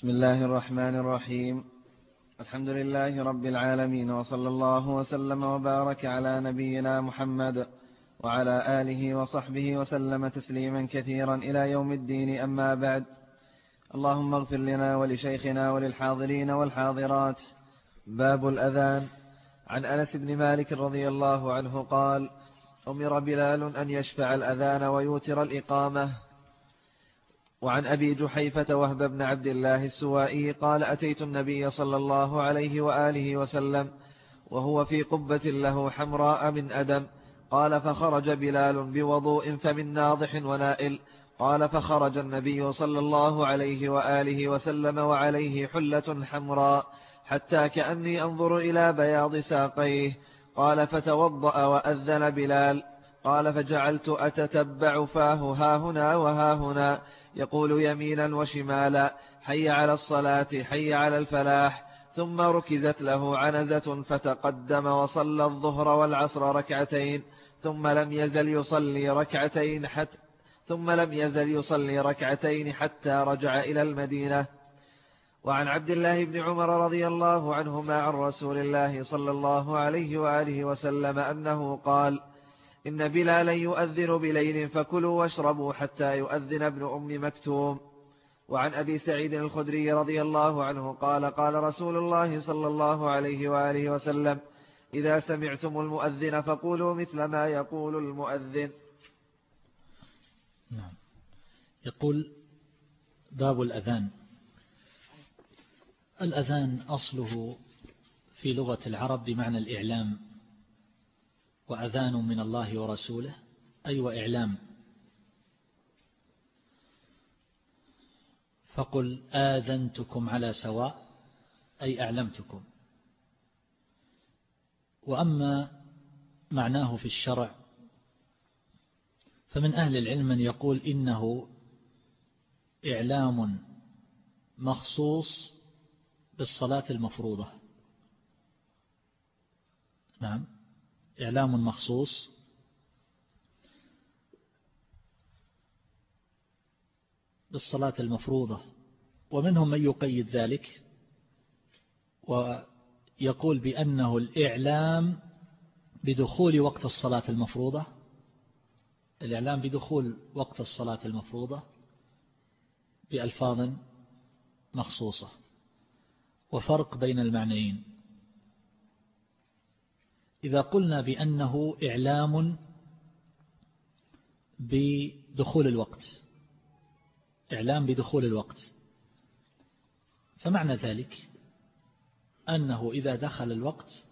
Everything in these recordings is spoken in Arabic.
بسم الله الرحمن الرحيم. الحمد لله رب العالمين وصلى الله وسلم وبارك على نبينا محمد وعلى آله وصحبه وسلم تسليما كثيرا إلى يوم الدين أما بعد. اللهم اغفر لنا ولشيخنا وللحاضرين والحاضرات. باب الأذان. عن أنس بن مالك رضي الله عنه قال أمر بلال أن يشفع الأذان ويوتر الإقامة. وعن أبي جحيفة وهب بن عبد الله السوائي قال أتيت النبي صلى الله عليه وآله وسلم وهو في قبة له حمراء من أدم. قال فخرج بلال بوضوء فمن ناضح ونائل. قال فخرج النبي صلى الله عليه وآله وسلم وعليه حلة حمراء حتى كأني أنظر إلى بياض ساقيه. قال فتوضأ وأذن بلال. قال فجعلت أتتبع فاه ها هنا وها هنا. يقول يمينا وشمالا حي على الصلاة حي على الفلاح. ثم ركزت له عنزة فتقدم وصلى الظهر والعصر ركعتين. ثم لم يزل يصلي ركعتين حتى ثم لم يزل يصلي ركعتين حتى رجع إلى المدينة. وعن عبد الله بن عمر رضي الله عنهما عن رسول الله صلى الله عليه وآله وسلم أنه قال إن بلالا يؤذن بليل فكلوا واشربوا حتى يؤذن ابن أم مكتوم. وعن أبي سعيد الخدري رضي الله عنه قال قال رسول الله صلى الله عليه وآله وسلم إذا سمعتم المؤذن فقولوا مثل ما يقول المؤذن. نعم. يقول باب الأذان. الأذان أصله في لغة العرب بمعنى الإعلام. وأذان من الله ورسوله. أي وإعلام فقل آذنتكم على سواء أي أعلمتكم. وأما معناه في الشرع فمن أهل العلم من يقول إنه إعلام مخصوص بالصلاة المفروضة. نعم. إعلام مخصوص. بالصلاة المفروضة. ومنهم من يقيد ذلك ويقول بأنه الإعلام بدخول وقت الصلاة المفروضة. الإعلام بدخول وقت الصلاة المفروضة بألفاظ مخصوصة. وفرق بين المعنيين. إذا قلنا بأنه إعلام بدخول الوقت إعلام بدخول الوقت. فمعنى ذلك أنه إذا دخل الوقت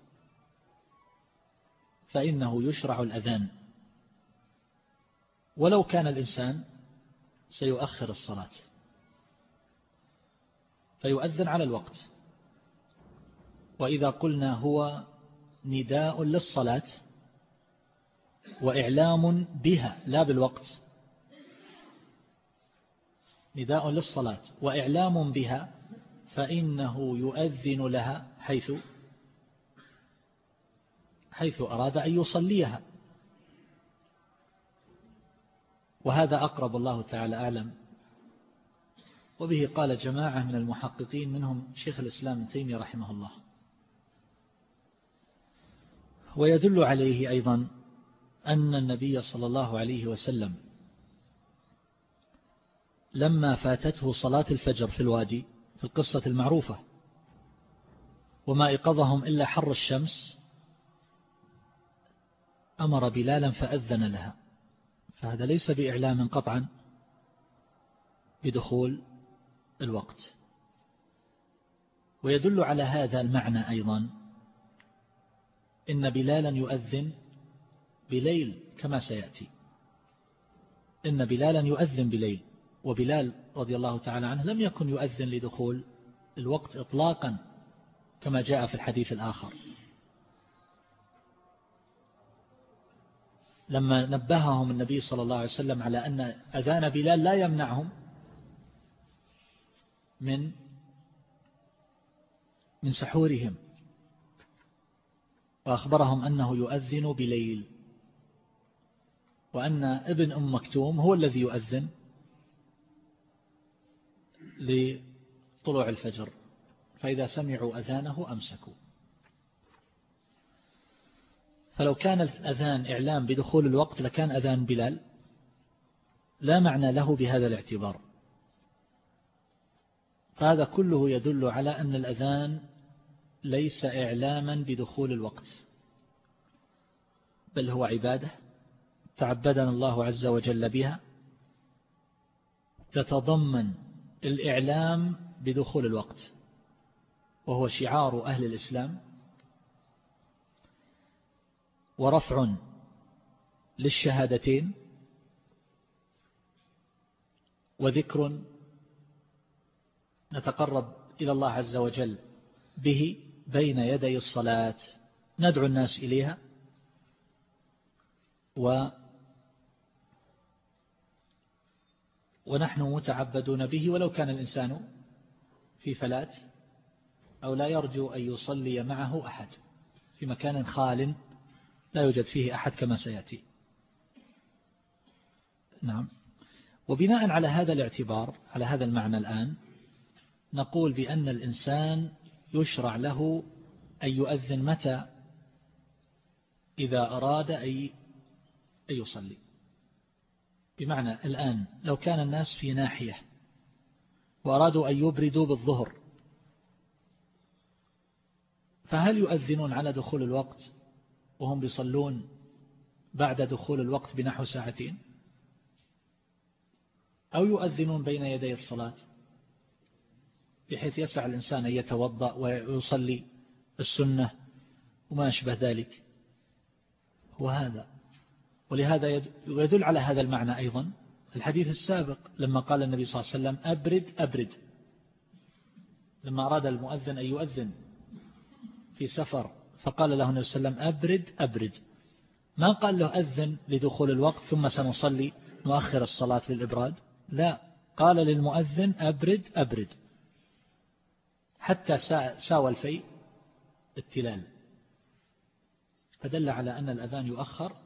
فإنه يشرع الأذان. ولو كان الإنسان سيؤخر الصلاة فيؤذن على الوقت. وإذا قلنا هو نداء للصلاة وإعلام بها لا بالوقت. نداء للصلاة وإعلام بها فإنه يؤذن لها حيث حيث أراد أن يصليها. وهذا أقرب الله تعالى أعلم. وبه قال جماعة من المحققين منهم شيخ الإسلام تيمي رحمه الله. ويدل عليه أيضا أن النبي صلى الله عليه وسلم لما فاتته صلاة الفجر في الوادي في القصة المعروفة وما إقضهم إلا حر الشمس أمر بلالا فأذن لها. فهذا ليس بإعلام قطعا بدخول الوقت. ويدل على هذا المعنى أيضا إن بلالا يؤذن بليل كما سيأتي. إن بلالا يؤذن بليل. وبلال رضي الله تعالى عنه لم يكن يؤذن لدخول الوقت إطلاقا كما جاء في الحديث الآخر. لما نبههم النبي صلى الله عليه وسلم على أن أذان بلال لا يمنعهم من من سحورهم وأخبرهم أنه يؤذن بليل. وأن ابن أم مكتوم هو الذي يؤذن طلوع الفجر. فإذا سمعوا أذانه أمسكوا. فلو كان الأذان إعلام بدخول الوقت لكان أذان بلال. لا معنى له بهذا الاعتبار. فهذا كله يدل على أن الأذان ليس إعلاما بدخول الوقت. بل هو عبادة تعبدنا الله عز وجل بها تتضمن الإعلام بدخول الوقت وهو شعار أهل الإسلام ورفع للشهادتين وذكر نتقرب إلى الله عز وجل به بين يدي الصلاة. ندعو الناس إليها. و ونحن متعبدون به ولو كان الإنسان في فلات أو لا يرجو أن يصلي معه أحد. في مكان خال لا يوجد فيه أحد كما سيأتي. نعم. وبناء على هذا الاعتبار على هذا المعنى الآن نقول بأن الإنسان يشرع له أن يؤذن متى؟ إذا أراد أن يصلي. بمعنى الآن لو كان الناس في ناحية وأرادوا أن يبردوا بالظهر فهل يؤذنون على دخول الوقت وهم بيصلون بعد دخول الوقت بنحو ساعتين؟ أو يؤذنون بين يدي الصلاة؟ بحيث يسع الإنسان أن يتوضأ ويصلي السنة وما أشبه ذلك. وهذا ولهذا يدل على هذا المعنى أيضا. الحديث السابق لما قال النبي صلى الله عليه وسلم أبرد أبرد. لما أراد المؤذن أن يؤذن في سفر فقال له النبي صلى الله عليه وسلم أبرد أبرد. ما قال له أذن لدخول الوقت ثم سنصلي نؤخر الصلاة للإبراد؟ لا. قال للمؤذن أبرد أبرد. حتى ساوى الفيء التلال فدل على أن الأذان يؤخر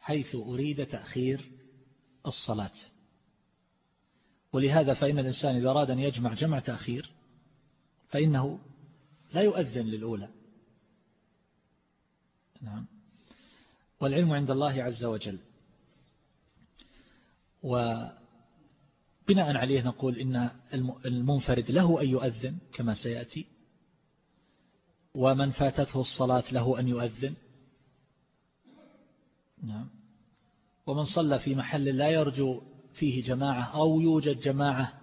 حيث أريد تأخير الصلاة. ولهذا فإن الإنسان إذا أراد أن يجمع جمع تأخير فإنه لا يؤذن للأولى. نعم. والعلم عند الله عز وجل. وبناء عليه نقول إن المنفرد له أن يؤذن كما سيأتي ومن فاتته الصلاة له أن يؤذن. نعم. ومن صلى في محل لا يرجو فيه جماعة أو يوجد جماعة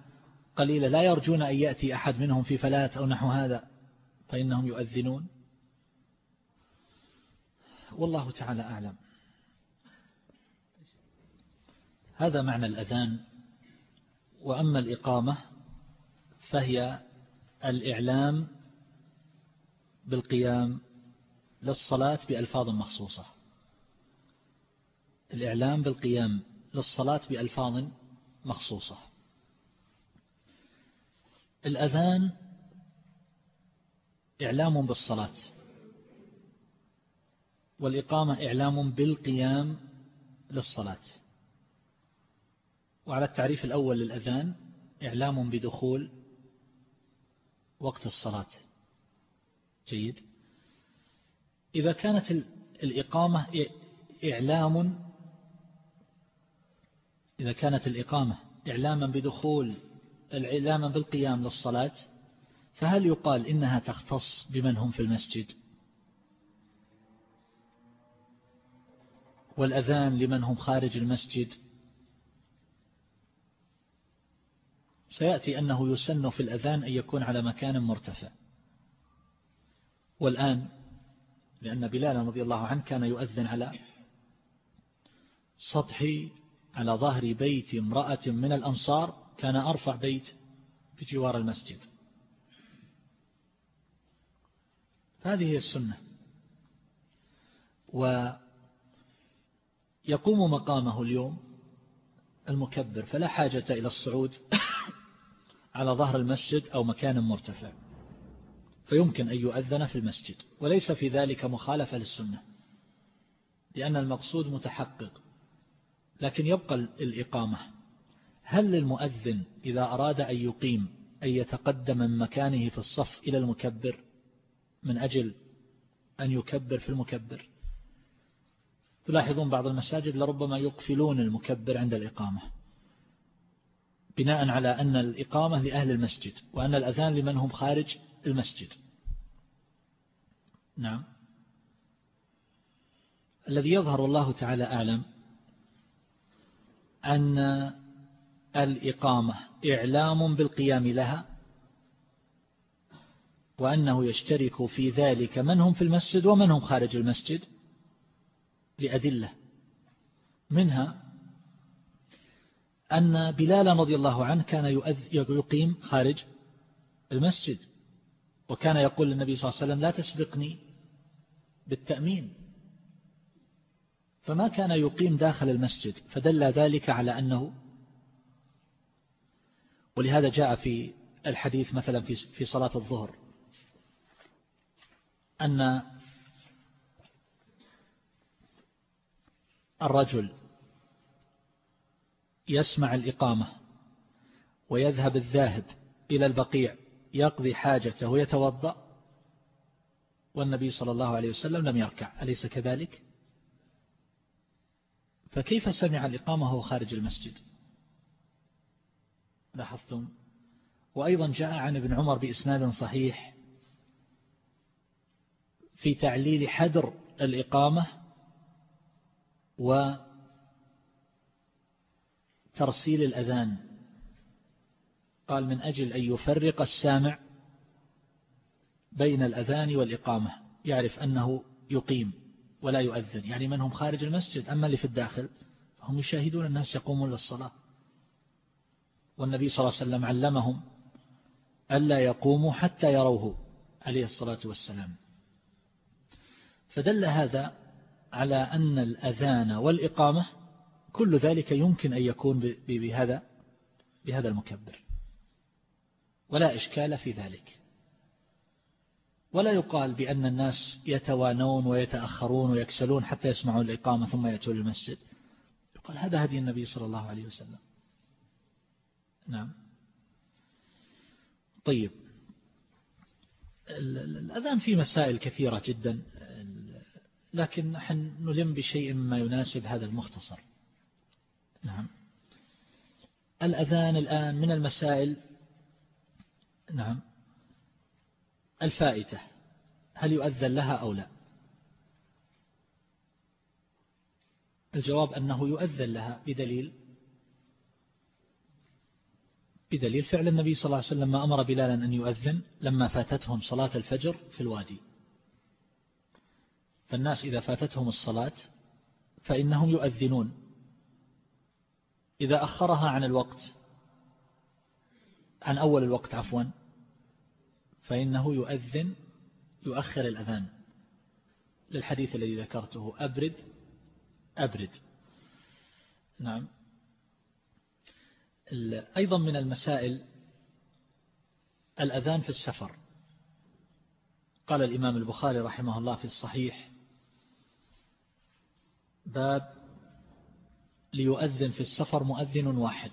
قليلة لا يرجون أن يأتي أحد منهم في فلات أو نحو هذا فإنهم يؤذنون. والله تعالى أعلم. هذا معنى الأذان. وأما الإقامة فهي الإعلام بالقيام للصلاة بألفاظ مخصوصة. الإعلام بالقيام للصلاة بألفاظ مخصوصة. الأذان إعلام بالصلاة. والإقامة إعلام بالقيام للصلاة. وعلى التعريف الأول للأذان إعلام بدخول وقت الصلاة. جيد. إذا كانت الإقامة إعلام إذا كانت الإقامة إعلاما بدخول الإعلاما بالقيام للصلاة فهل يقال إنها تختص بمن هم في المسجد؟ والأذان لمن هم خارج المسجد؟ سيأتي أنه يسن في الأذان أن يكون على مكان مرتفع. والآن لأن بلال رضي الله عنه كان يؤذن على سطح على ظهر بيت امرأة من الأنصار كان أرفع بيت بجوار المسجد. هذه هي السنة. ويقوم مقامه اليوم المكبر فلا حاجة إلى الصعود. على ظهر المسجد أو مكان مرتفع. فيمكن أن يؤذن في المسجد وليس في ذلك مخالفة للسنة لأن المقصود متحقق. لكن يبقى الإقامة. هل للمؤذن إذا أراد أن يقيم أن يتقدم من مكانه في الصف إلى المكبر من أجل أن يكبر في المكبر؟ تلاحظون بعض المساجد لربما يقفلون المكبر عند الإقامة. بناء على أن الإقامة لأهل المسجد وأن الأذان لمن هم خارج المسجد. نعم. الذي يظهر والله تعالى أعلم أن الإقامة إعلام بالقيام لها وأنه يشترك في ذلك من هم في المسجد ومن هم خارج المسجد لأدلة منها أن بلال رضي الله عنه كان يقيم خارج المسجد وكان يقول للنبي صلى الله عليه وسلم لا تسبقني بالتأمين. فما كان يقيم داخل المسجد فدل ذلك على أنه ولهذا جاء في الحديث مثلا في صلاة الظهر أن الرجل يسمع الإقامة ويذهب الذاهب إلى البقيع يقضي حاجته ويتوضأ والنبي صلى الله عليه وسلم لم يركع أليس كذلك؟ فكيف سمع الإقامة وهو خارج المسجد؟ لاحظتم؟ وأيضا جاء عن ابن عمر بإسناد صحيح في تعليل حدر الإقامة وترسيل الأذان. قال من أجل أن يفرق السامع بين الأذان والإقامة يعرف أنه يقيم ولا يؤذن. يعني من هم خارج المسجد أما اللي في الداخل هم يشاهدون الناس يقومون للصلاة. والنبي صلى الله عليه وسلم علمهم ألا يقوموا حتى يروه عليه الصلاة والسلام. فدل هذا على أن الأذان والإقامة كل ذلك يمكن أن يكون بهذا بهذا المكبر. ولا إشكال في ذلك. ولا يقال بأن الناس يتوانون ويتأخرون ويكسلون حتى يسمعون الإقامة ثم يأتون المسجد يقال هذا هدي النبي صلى الله عليه وسلم. نعم. طيب. الأذان في مسائل كثيرة جدا لكن نحن نلم بشيء مما يناسب هذا المختصر. نعم. الأذان الآن من المسائل نعم الفائتة هل يؤذن لها أو لا؟ الجواب أنه يؤذن لها بدليل بدليل فعل النبي صلى الله عليه وسلم ما أمر بلالا أن يؤذن لما فاتتهم صلاة الفجر في الوادي. فالناس إذا فاتتهم الصلاة فإنهم يؤذنون. إذا أخرها عن الوقت عن أول الوقت عفوا فإنه يؤذن يؤخر الأذان للحديث الذي ذكرته. أبرد أبرد. نعم. أيضا من المسائل الأذان في السفر. قال الإمام البخاري رحمه الله في الصحيح باب ليؤذن في السفر مؤذن واحد.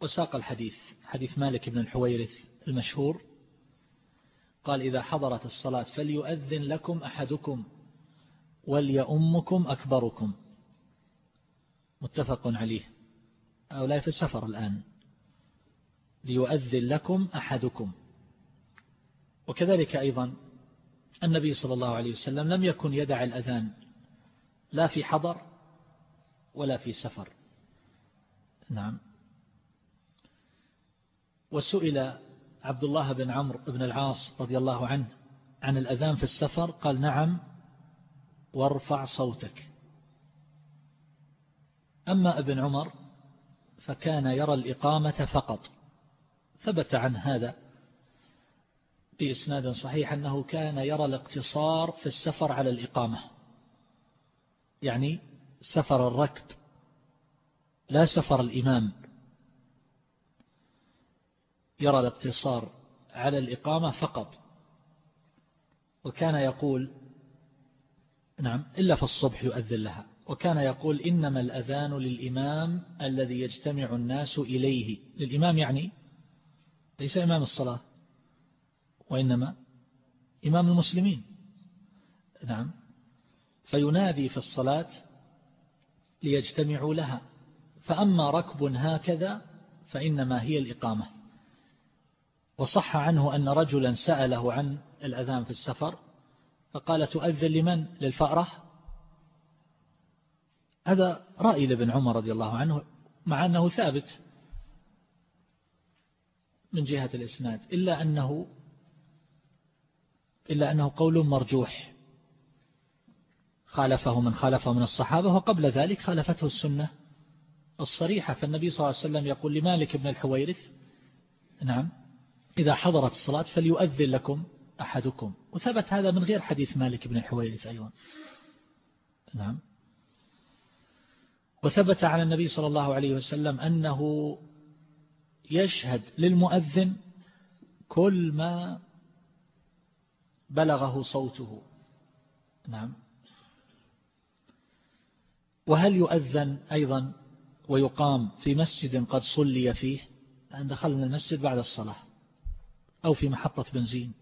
وساق الحديث حديث مالك بن الحويرث المشهور. قال إذا حضرت الصلاة فليؤذن لكم أحدكم وليؤمكم أكبركم. متفق عليه. أولا في السفر الآن. ليؤذن لكم أحدكم. وكذلك أيضا النبي صلى الله عليه وسلم لم يكن يدع الأذان لا في حضر ولا في سفر. نعم. وسئل عبد الله بن عمرو بن العاص رضي الله عنه عن الأذان في السفر قال نعم وارفع صوتك. أما ابن عمر فكان يرى الإقامة فقط ثبت عن هذا بإسناد صحيح أنه كان يرى الاقتصار في السفر على الإقامة يعني سفر الركب لا سفر الإمام. يرى الاقتصار على الإقامة فقط. وكان يقول نعم إلا في الصبح يؤذن لها. وكان يقول إنما الأذان للإمام الذي يجتمع الناس إليه. للإمام يعني ليس إمام الصلاة وإنما إمام المسلمين. نعم. فينادي في الصلاة ليجتمعوا لها. فأما ركب هكذا فإنما هي الإقامة. وصح عنه أن رجلا سأله عن الأذان في السفر فقال تؤذن لمن؟ للفأرة. هذا رأي لابن عمر رضي الله عنه مع أنه ثابت من جهة الإسناد إلا أنه إلا أنه قول مرجوح. خالفه من خالفه من الصحابة وقبل ذلك خالفته السنة الصريحة. فالنبي صلى الله عليه وسلم يقول لمالك بن الحويرث نعم إذا حضرت الصلاة فليؤذن لكم أحدكم. وثبت هذا من غير حديث مالك بن الحويرث أيضا. نعم. وثبت عن النبي صلى الله عليه وسلم أنه يشهد للمؤذن كل ما بلغه صوته. نعم. وهل يؤذن أيضا ويقام في مسجد قد صلي فيه؟ أن دخلنا المسجد بعد الصلاة أو في محطة بنزين.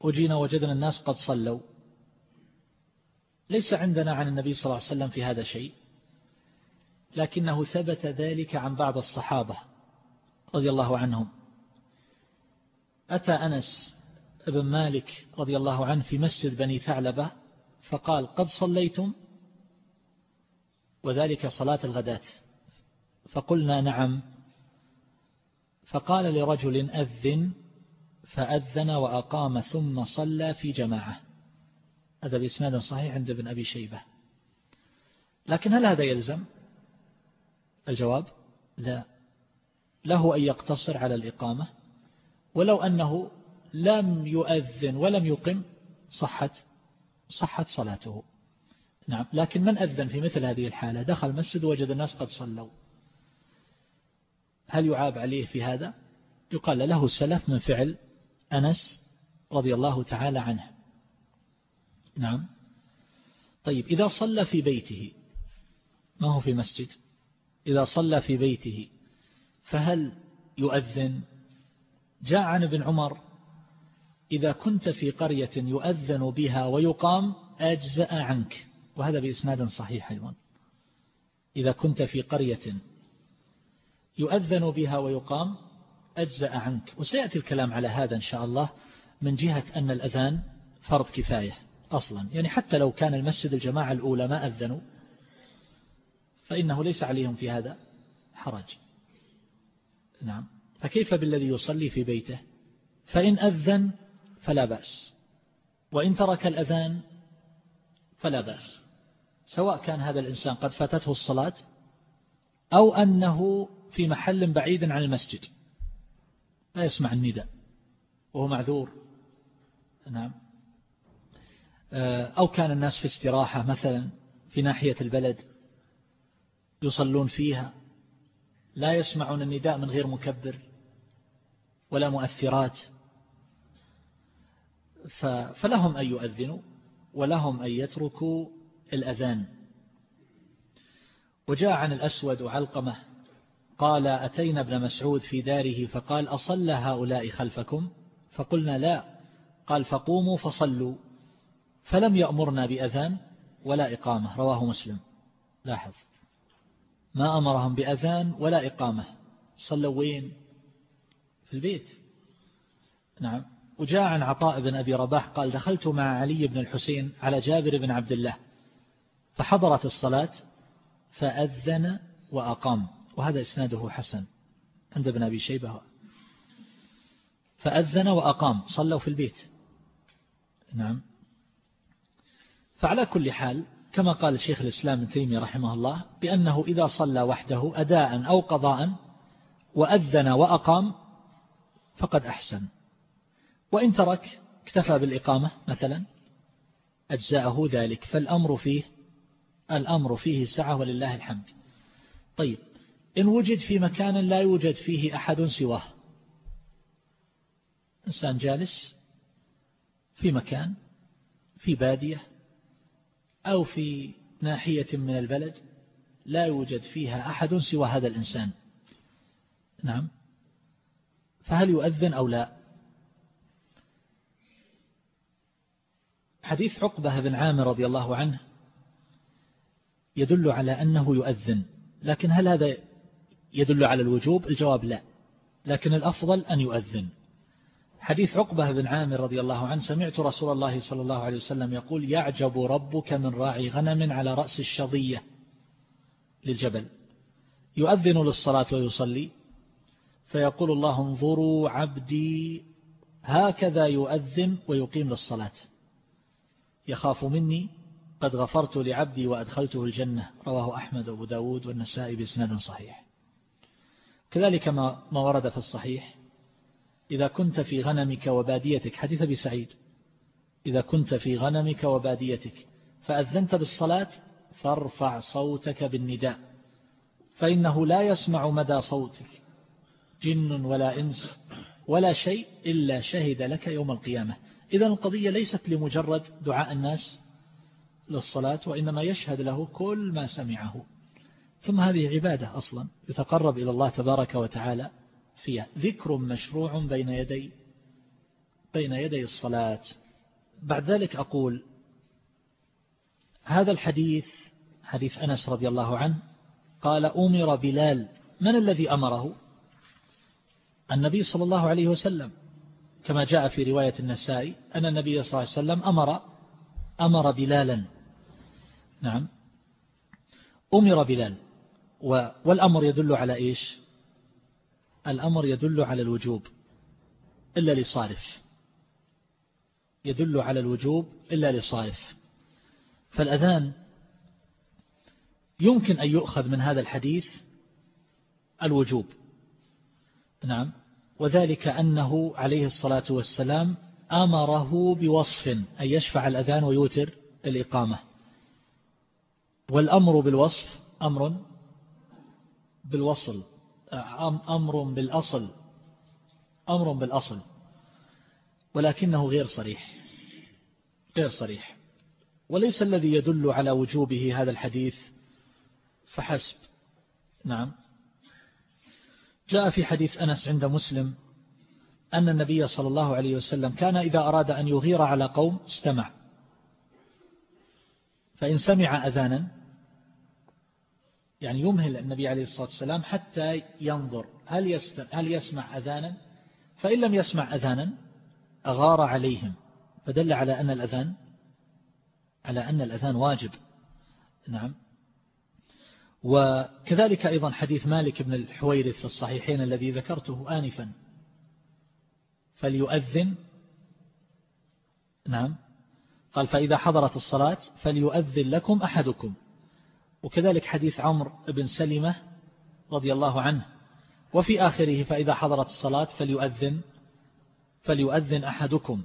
وجينا وجدنا الناس قد صلوا. ليس عندنا عن النبي صلى الله عليه وسلم في هذا شيء لكنه ثبت ذلك عن بعض الصحابة رضي الله عنهم. أتى أنس بن مالك رضي الله عنه في مسجد بني ثعلبة فقال قد صليتم؟ وذلك صلاة الغداة فقلنا نعم. فقال لرجل أذن فأذن وأقام ثم صلى في جماعة. هذا بإسناد صحيح عند ابن أبي شيبة. لكن هل هذا يلزم؟ الجواب لا. له أن يقتصر على الإقامة. ولو أنه لم يؤذن ولم يقم صحت صحت صلاته. نعم. لكن من أذن في مثل هذه الحالة؟ دخل المسجد وجد الناس قد صلوا. هل يعاب عليه في هذا؟ يقال له سلف من فعل أنس رضي الله تعالى عنه. نعم. طيب إذا صلى في بيته ما هو في مسجد؟ إذا صلى في بيته فهل يؤذن؟ جاء عن ابن عمر إذا كنت في قرية يؤذن بها ويقام أجزأ عنك. وهذا بإسناد صحيح أيضا. إذا كنت في قرية يؤذن بها ويقام أجزأ عنك. وسيأتي الكلام على هذا إن شاء الله من جهة أن الأذان فرض كفاية أصلا. يعني حتى لو كان المسجد الجماعة الأولى ما أذنوا فإنه ليس عليهم في هذا حرج. نعم. فكيف بالذي يصلي في بيته؟ فإن أذن فلا بأس. وإن ترك الأذان فلا بأس. سواء كان هذا الإنسان قد فاتته الصلاة أو أنه في محل بعيد عن المسجد. لا يسمع النداء وهو معذور. نعم. أو كان الناس في استراحة مثلا في ناحية البلد يصلون فيها لا يسمعون النداء من غير مكبر ولا مؤثرات. فلهم أن يؤذنوا ولهم أن يتركوا الأذان. وجاء عن الأسود وعلقمة قال أتينا ابن مسعود في داره؟ فقال أصلى هؤلاء خلفكم؟ فقلنا لا. قال فقوموا فصلوا. فلم يأمرنا بأذان ولا إقامة. رواه مسلم. لاحظ. ما أمرهم بأذان ولا إقامة. صلوا وين؟ في البيت. نعم. وجاء عن عطاء بن أبي رباح قال دخلت مع علي بن الحسين على جابر بن عبد الله. فحضرت الصلاة فأذن وأقام وهذا إسناده حسن عند ابن أبي شيبة. فأذن وأقام صلوا في البيت. نعم. فعلى كل حال كما قال شيخ الإسلام ابن تيمية رحمه الله بأنه إذا صلى وحده أداء أو قضاء وأذن وأقام فقد أحسن. وإن ترك اكتفى بالإقامة مثلا أجزاءه ذلك. فالأمر فيه الأمر فيه سعة ولله الحمد. طيب إن وجد في مكان لا يوجد فيه أحد سواه. إنسان جالس في مكان في بادية أو في ناحية من البلد لا يوجد فيها أحد سوى هذا الإنسان. نعم. فهل يؤذن أو لا؟ حديث عقبة بن عامر رضي الله عنه يدل على أنه يؤذن. لكن هل هذا يدل على الوجوب؟ الجواب لا. لكن الأفضل أن يؤذن. حديث عقبة بن عامر رضي الله عنه سمعت رسول الله صلى الله عليه وسلم يقول يعجب ربك من راعي غنم على رأس الشظية للجبل. يؤذن للصلاة ويصلي. فيقول الله انظروا عبدي. هكذا يؤذن ويقيم للصلاة. يخاف مني. قد غفرت لعبدي وأدخلته الجنة. رواه أحمد وأبو داود والنسائي بإسناد صحيح. كذلك ما ما ورد في الصحيح. إذا كنت في غنمك وباديتك حديث أبي سعيد. إذا كنت في غنمك وباديتك فأذنت بالصلاة فارفع صوتك بالنداء. فإنه لا يسمع مدى صوتك جن ولا إنس ولا شيء إلا شهد لك يوم القيامة. إذا القضية ليست لمجرد دعاء الناس للصلاة وإنما يشهد له كل ما سمعه. ثم هذه عبادة أصلا يتقرب إلى الله تبارك وتعالى فيها. ذكر مشروع بين يدي بين يدي الصلاة. بعد ذلك أقول هذا الحديث حديث أنس رضي الله عنه قال أمر بلال. من الذي أمره؟ النبي صلى الله عليه وسلم. كما جاء في رواية النسائي أن النبي صلى الله عليه وسلم أمر أمر بلالا. نعم. أمر بلال. والأمر يدل على إيش؟ الأمر يدل على الوجوب إلا لصارف. يدل على الوجوب إلا لصارف. فالأذان يمكن أن يؤخذ من هذا الحديث الوجوب. نعم. وذلك أنه عليه الصلاة والسلام أمره بوصف أن يشفع الأذان ويوتر الإقامة. والأمر بالوصف أمر بالوصل أمر بالأصل أمر بالأصل ولكنه غير صريح غير صريح. وليس الذي يدل على وجوبه هذا الحديث فحسب. نعم. جاء في حديث أنس عند مسلم أن النبي صلى الله عليه وسلم كان إذا أراد أن يغير على قوم استمع. فإن سمع أذانا يعني يمهل النبي عليه الصلاة والسلام حتى ينظر. هل, هل يسمع أذانا؟ فإن لم يسمع أذانا أغار عليهم. فدل على أن الأذان على أن الأذان واجب. نعم. وكذلك أيضا حديث مالك بن الحويرث في الصحيحين الذي ذكرته آنفا. فليؤذن. نعم. قال فإذا حضرت الصلاة فليؤذن لكم أحدكم. وكذلك حديث عمرو بن سلمة رضي الله عنه. وفي آخره فإذا حضرت الصلاة فليؤذن فليؤذن أحدكم.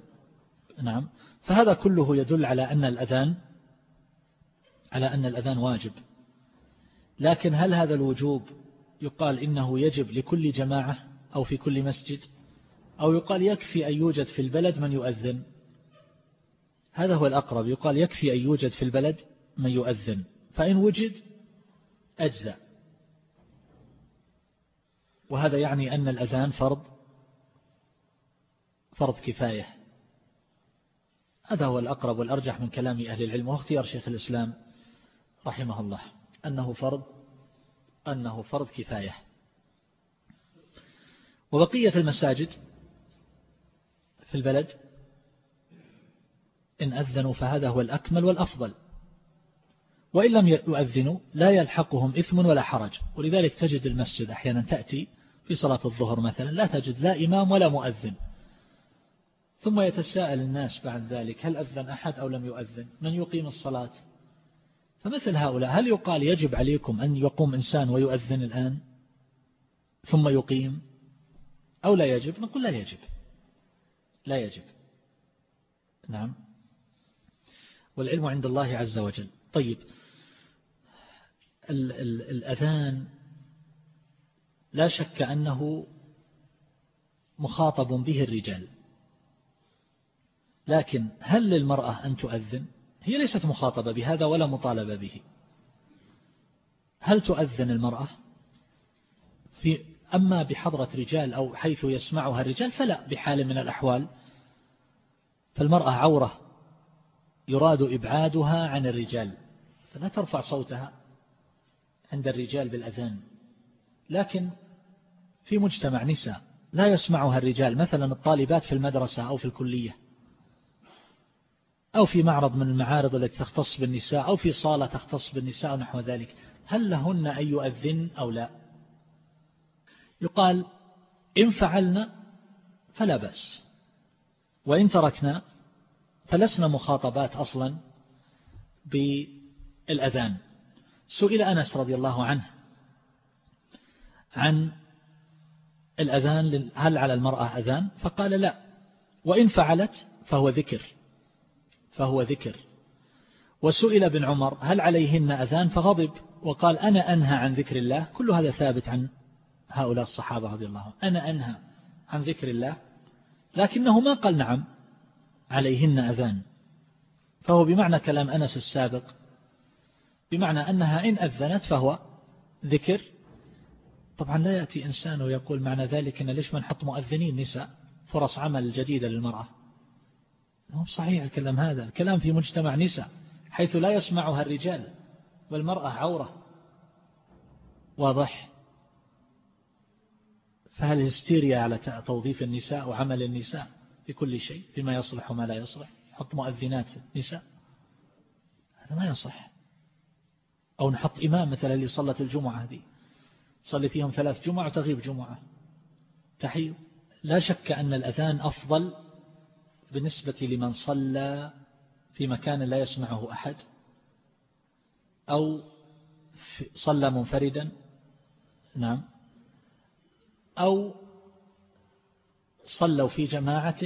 نعم. فهذا كله يدل على أن الأذان على أن الأذان واجب. لكن هل هذا الوجوب يقال إنه يجب لكل جماعة أو في كل مسجد؟ أو يقال يكفي أن يوجد في البلد من يؤذن؟ هذا هو الأقرب. يقال يكفي أن يوجد في البلد من يؤذن. فإن وجد أجزاء. وهذا يعني أن الأذان فرض فرض كفاية. هذا هو الأقرب والأرجح من كلام أهل العلم واختيار شيخ الإسلام رحمه الله أنه فرض أنه فرض كفاية. وبقية المساجد في البلد إن أذنوا فهذا هو الأكمل والأفضل. وإن لم يؤذنوا لا يلحقهم إثم ولا حرج. ولذلك تجد المسجد أحيانا تأتي في صلاة الظهر مثلا لا تجد لا إمام ولا مؤذن. ثم يتساءل الناس بعد ذلك هل أذن أحد أو لم يؤذن؟ من يقيم الصلاة؟ فمثل هؤلاء هل يقال يجب عليكم أن يقوم إنسان ويؤذن الآن ثم يقيم؟ أو لا يجب؟ نقول لا يجب. لا يجب. نعم. والعلم عند الله عز وجل. طيب. الأذان لا شك أنه مخاطب به الرجال. لكن هل للمرأة أن تؤذن؟ هي ليست مخاطبة بهذا ولا مطالبة به. هل تؤذن المرأة؟ في أما بحضرة رجال أو حيث يسمعها الرجال فلا بحال من الأحوال. فالمرأة عورة يراد إبعادها عن الرجال فلا ترفع صوتها. عند الرجال بالأذان. لكن في مجتمع نساء لا يسمعها الرجال مثلا الطالبات في المدرسة أو في الكلية أو في معرض من المعارض التي تختص بالنساء أو في صالة تختص بالنساء نحو ذلك. هل لهن أن يؤذن أو لا؟ يقال إن فعلنا فلا بأس. وإن تركنا فلسنا مخاطبات أصلا بالأذان. سئل أنس رضي الله عنه عن الأذان هل على المرأة أذان؟ فقال لا. وإن فعلت فهو ذكر. فهو ذكر. وسئل ابن عمر هل عليهن أذان؟ فغضب وقال أنا أنهى عن ذكر الله. كل هذا ثابت عن هؤلاء الصحابة رضي الله عنهم. أنا أنهى عن ذكر الله. لكنه ما قال نعم عليهن أذان. فهو بمعنى كلام أنس السابق بمعنى أنها إن أذنت فهو ذكر. طبعا لا يأتي إنسان ويقول معنى ذلك أن ليش ما نحط مؤذنين نساء؟ فرص عمل جديدة للمرأة. هو صحيح الكلام هذا. الكلام في مجتمع نساء حيث لا يسمعها الرجال والمرأة عورة. واضح؟ فهل الهستيريا على توظيف النساء وعمل النساء؟ في كل شيء فيما يصلح وما لا يصلح. حط مؤذنات نساء؟ هذا ما يصح. أو نحط إمام مثلا اللي صلت الجمعة هذه. صلي فيهم ثلاث جمعة وتغيب جمعة. تحيي لا شك أن الأذان أفضل بالنسبة لمن صلى في مكان لا يسمعه أحد أو صلى منفردا. نعم. أو صلوا في جماعة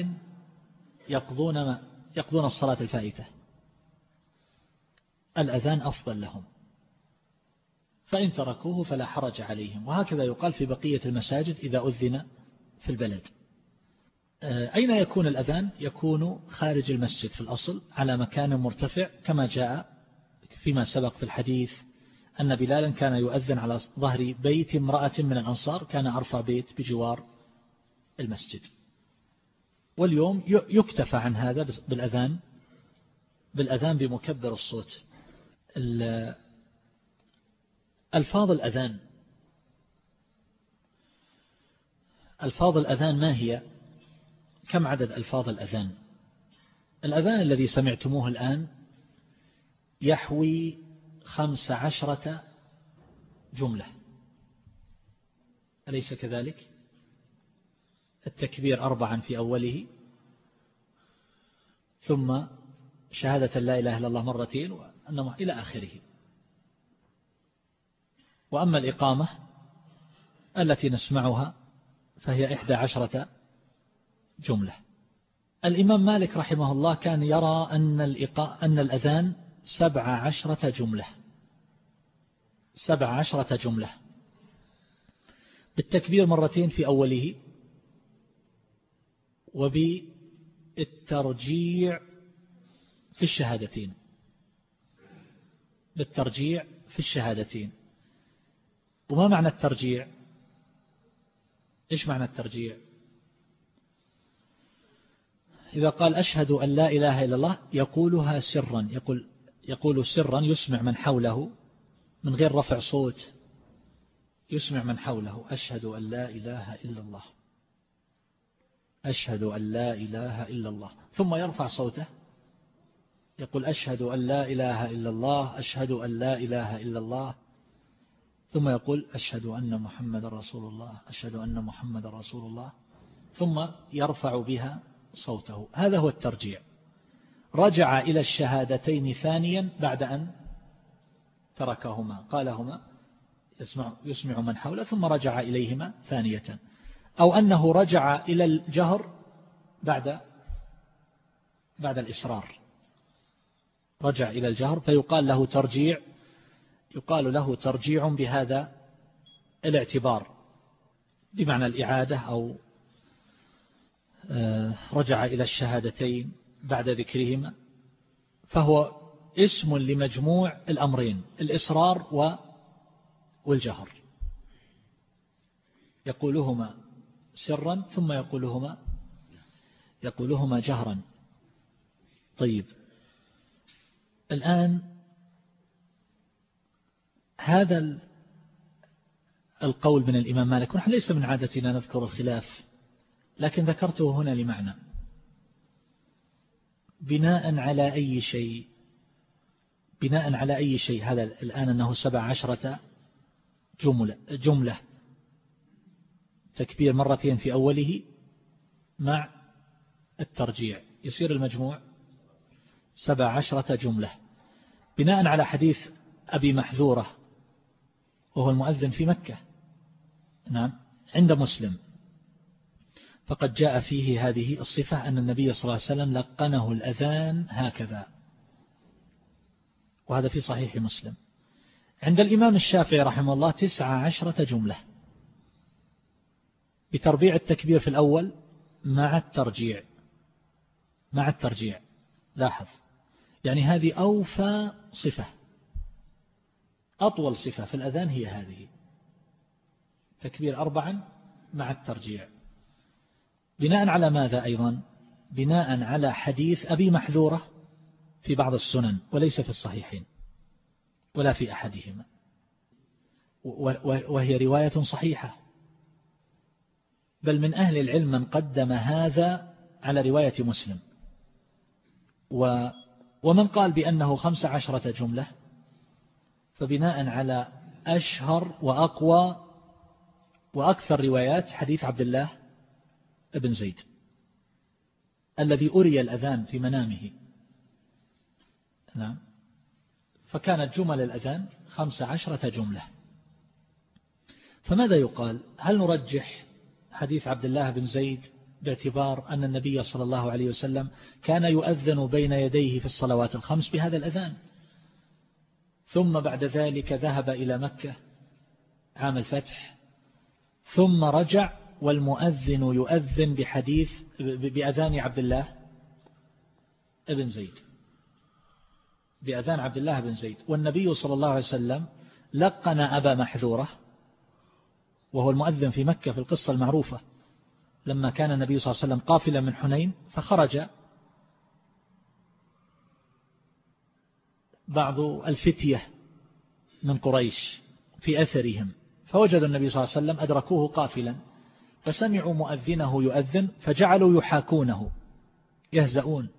يقضون ما يقضون الصلاة الفائتة. الأذان أفضل لهم. فإن تركوه فلا حرج عليهم. وهكذا يقال في بقية المساجد إذا أذن في البلد. آه، أين يكون الأذان؟ يكون خارج المسجد في الأصل على مكان مرتفع كما جاء فيما سبق في الحديث أن بلالا كان يؤذن على ظهر بيت امرأة من الأنصار كان أرفع بيت بجوار المسجد. واليوم يكتفى عن هذا بالأذان بالأذان بمكبر الصوت. ألفاظ الأذان. ألفاظ الأذان ما هي؟ كم عدد ألفاظ الأذان؟ الأذان الذي سمعتموه الآن يحوي خمس عشرة جملة. أليس كذلك؟ التكبير أربعا في أوله ثم شهادة لا إله إلا الله مرتين وأنه إلى آخره. وأما الإقامة التي نسمعها فهي إحدى عشرة جملة. الإمام مالك رحمه الله كان يرى أن, أن الأذان سبع عشرة جملة. سبع عشرة جملة. بالتكبير مرتين في أوله وبالترجيع في الشهادتين. بالترجيع في الشهادتين. وما معنى الترجيع؟ إيش معنى الترجيع؟ إذا قال أشهد أن لا إله إلا الله يقولها سرا يقول, يقول سرا يسمع من حوله من غير رفع صوت يسمع من حوله أشهد أن لا إله إلا الله أشهد أن لا إله إلا الله. ثم يرفع صوته يقول أشهد أن لا إله إلا الله أشهد أن لا إله إلا الله ثم يقول أشهد أن محمد رسول الله أشهد أن محمد رسول الله ثم يرفع بها صوته. هذا هو الترجيع. رجع إلى الشهادتين ثانيا بعد أن تركهما. قالهما يسمع, يسمع من حوله ثم رجع إليهما ثانية. أو أنه رجع إلى الجهر بعد بعد الإصرار. رجع إلى الجهر فيقال له ترجيع يقال له ترجيع بهذا الاعتبار بمعنى الإعادة أو آه، رجع إلى الشهادتين بعد ذكرهما. فهو اسم لمجموع الأمرين الإصرار والجهر. يقولهما سرا ثم يقولهما يقولهما جهرا. طيب الآن هذا القول من الإمام مالك. ونحن ليس من عادتنا نذكر الخلاف لكن ذكرته هنا لمعنى. بناء على أي شيء بناء على أي شيء هذا الآن أنه سبع عشرة جملة, جملة. تكبير مرتين في أوله مع الترجيع. يصير المجموع؟ سبع عشرة جملة. بناء على حديث أبي محذورة وهو المؤذن في مكة. نعم. عند مسلم. فقد جاء فيه هذه الصفة أن النبي صلى الله عليه وسلم لقنه الأذان هكذا. وهذا في صحيح مسلم. عند الإمام الشافعي رحمه الله تسعة عشرة جملة. بتربيع التكبير في الأول مع الترجيع. مع الترجيع. لاحظ. يعني هذه أوفى صفة. أطول صفة في الأذان هي هذه. تكبير أربعا مع الترجيع. بناء على ماذا أيضا؟ بناء على حديث أبي محذورة في بعض السنن وليس في الصحيحين ولا في أحدهما. وهي رواية صحيحة. بل من أهل العلم من قدم هذا على رواية مسلم. ومن قال بأنه خمس عشرة جملة فبناء على أشهر وأقوى وأكثر روايات حديث عبد الله بن زيد الذي أري الأذان في منامه. نعم. فكانت جمل الأذان خمس عشرة جملة. فماذا يقال؟ هل نرجح حديث عبد الله بن زيد باعتبار أن النبي صلى الله عليه وسلم كان يؤذن بين يديه في الصلوات الخمس بهذا الأذان؟ ثم بعد ذلك ذهب إلى مكة عام الفتح ثم رجع والمؤذن يؤذن بحديث بأذان عبد الله ابن زيد. بأذان عبد الله بن زيد. والنبي صلى الله عليه وسلم لقن أبا محذورة وهو المؤذن في مكة في القصة المعروفة لما كان النبي صلى الله عليه وسلم قافلا من حنين فخرج بعض الفتية من قريش في أثرهم فوجدوا النبي صلى الله عليه وسلم أدركوه قافلا فسمعوا مؤذنه يؤذن فجعلوا يحاكونه يهزؤون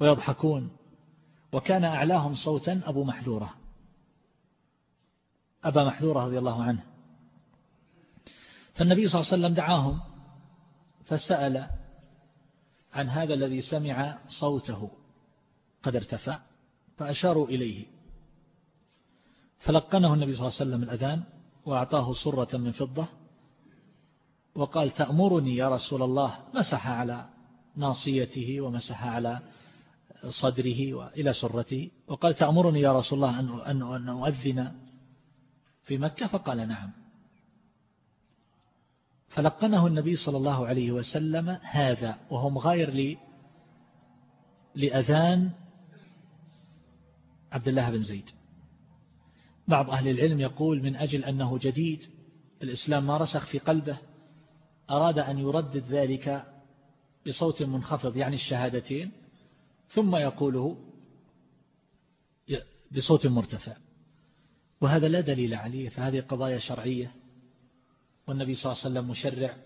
ويضحكون وكان أعلاهم صوتا أبو محذورة أبا محذورة رضي الله عنه. فالنبي صلى الله عليه وسلم دعاهم فسأل عن هذا الذي سمع صوته قد ارتفع. فأشاروا إليه. فلقنه النبي صلى الله عليه وسلم الأذان وأعطاه صرة من فضة وقال تأمرني يا رسول الله مسح على ناصيته ومسح على صدره وإلى سرته. وقال تأمرني يا رسول الله أن أن أؤذن في مكة؟ فقال نعم. فلقنه النبي صلى الله عليه وسلم هذا وهو مغاير لي لأذان عبد الله بن زيد. بعض أهل العلم يقول من أجل أنه جديد الإسلام ما رسخ في قلبه أراد أن يردد ذلك بصوت منخفض يعني الشهادتين ثم يقوله بصوت مرتفع. وهذا لا دليل عليه فهذه قضايا شرعية والنبي صلى الله عليه وسلم مشرع.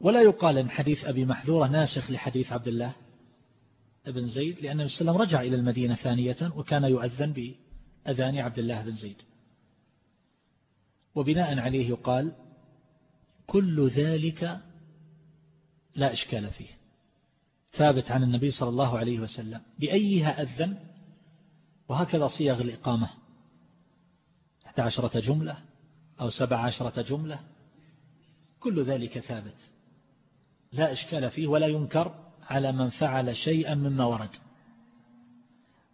ولا يقال أن حديث أبي محذورة ناسخ لحديث عبد الله. بن زيد لأن النبي صلى الله عليه وسلم رجع إلى المدينة ثانية وكان يؤذن بأذان عبد الله بن زيد. وبناء عليه يقال كل ذلك لا إشكال فيه. ثابت عن النبي صلى الله عليه وسلم بأيها أذن وهكذا صيغ الإقامة. 11 جملة أو 17 جملة كل ذلك ثابت. لا إشكال فيه ولا ينكر على من فعل شيئا مما ورد.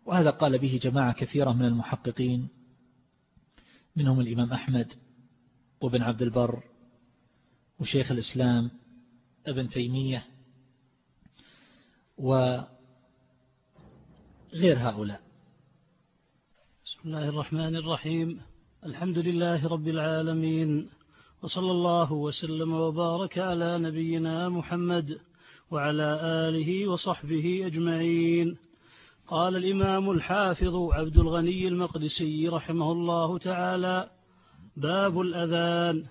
وهذا قال به جماعة كثيرة من المحققين منهم الإمام أحمد وابن عبد البر وشيخ الإسلام ابن تيمية غير هؤلاء. بسم الله الرحمن الرحيم. الحمد لله رب العالمين وصلى الله وسلم وبارك على نبينا محمد وعلى آله وصحبه أجمعين. قال الإمام الحافظ عبد الغني المقدسي رحمه الله تعالى باب الأذان.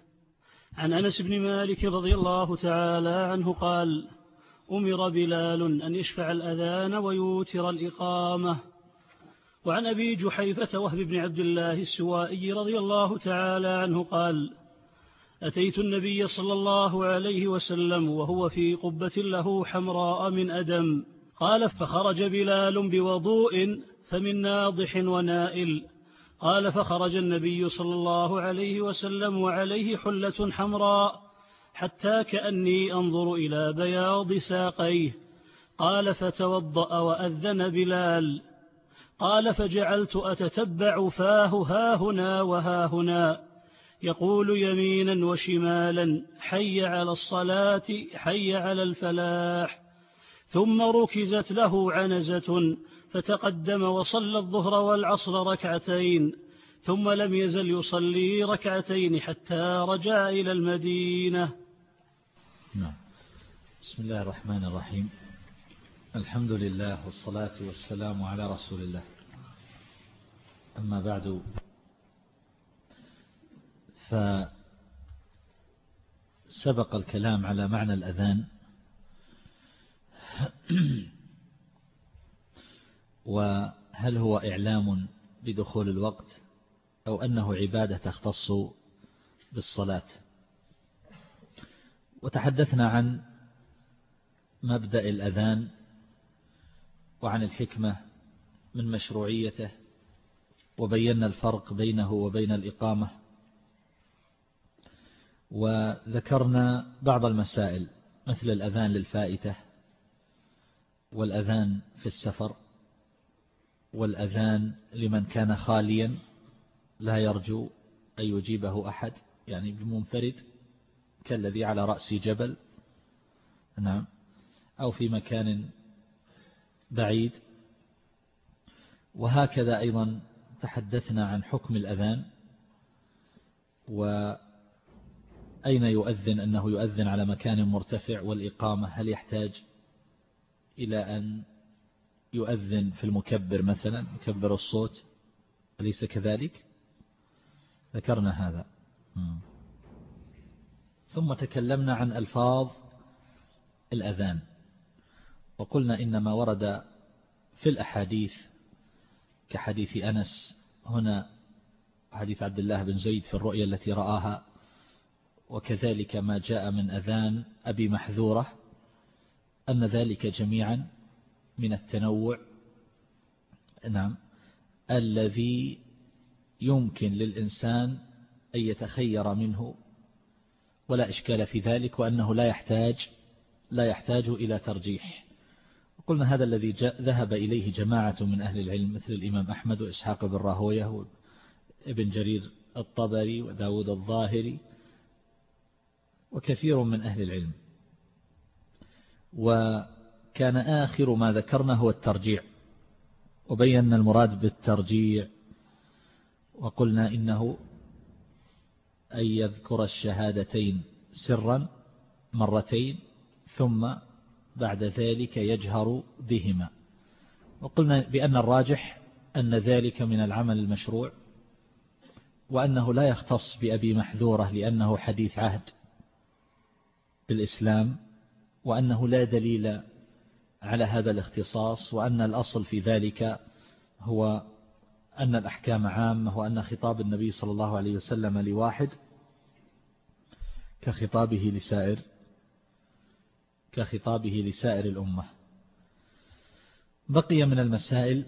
عن أنس بن مالك رضي الله تعالى عنه قال أمر بلال أن يشفع الأذان ويوتر الإقامة. وعن أبي جحيفة وهب بن عبد الله السوائي رضي الله تعالى عنه قال أتيت النبي صلى الله عليه وسلم وهو في قبة له حمراء من أدم. قال فخرج بلال بوضوء فمن ناضح ونائل. قال فخرج النبي صلى الله عليه وسلم وعليه حلة حمراء حتى كأني أنظر إلى بياض ساقيه. قال فتوضأ وأذن بلال. قال فجعلت أتتبع فاه ها هنا وها هنا. يقول يمينا وشمالا حي على الصلاة حي على الفلاح. ثم ركزت له عنزة فتقدم وصلى الظهر والعصر ركعتين. ثم لم يزل يصلي ركعتين حتى رجع إلى المدينة. نعم. بسم الله الرحمن الرحيم. الحمد لله والصلاة والسلام على رسول الله. أما بعد فسبق الكلام على معنى الأذان. وهل هو إعلام بدخول الوقت أو أنه عبادة تختص بالصلاة؟ وتحدثنا عن مبدأ الأذان وعن الحكمة من مشروعيته وبينا الفرق بينه وبين الإقامة. وذكرنا بعض المسائل مثل الأذان للفائتة والأذان في السفر والأذان لمن كان خاليا لا يرجو أن يجيبه أحد يعني بمنفرد كالذي على رأس جبل نعم أو في مكان بعيد. وهكذا أيضا تحدثنا عن حكم الأذان وأين يؤذن أنه يؤذن على مكان مرتفع والإقامة؟ هل يحتاج إلى أن يؤذن في المكبر مثلا مكبر الصوت؟ أليس كذلك؟ ذكرنا هذا. ثم تكلمنا عن ألفاظ الأذان. وقلنا إنما ورد في الأحاديث كحديث أنس هنا حديث عبد الله بن زيد في الرؤيا التي رآها وكذلك ما جاء من أذان أبي محذورة أن ذلك جميعا من التنوع نعم الذي يمكن للإنسان أن يتخير منه ولا إشكال في ذلك وأنه لا يحتاج لا يحتاج إلى ترجيح. قلنا هذا الذي ذهب إليه جماعة من أهل العلم مثل الإمام أحمد وإسحاق بن راهوية وابن جرير الطبري وداود الظاهري وكثير من أهل العلم. وكان آخر ما ذكرنا هو الترجيع. وبينا المراد بالترجيع وقلنا إنه أن يذكر الشهادتين سرا مرتين ثم بعد ذلك يجهر بهما. وقلنا بأن الراجح أن ذلك من العمل المشروع وأنه لا يختص بأبي محذورة لأنه حديث عهد. بالإسلام وأنه لا دليل على هذا الاختصاص وأن الأصل في ذلك هو أن الأحكام عامة وأن خطاب النبي صلى الله عليه وسلم لواحد كخطابه لسائر كخطابه لسائر الأمة. بقي من المسائل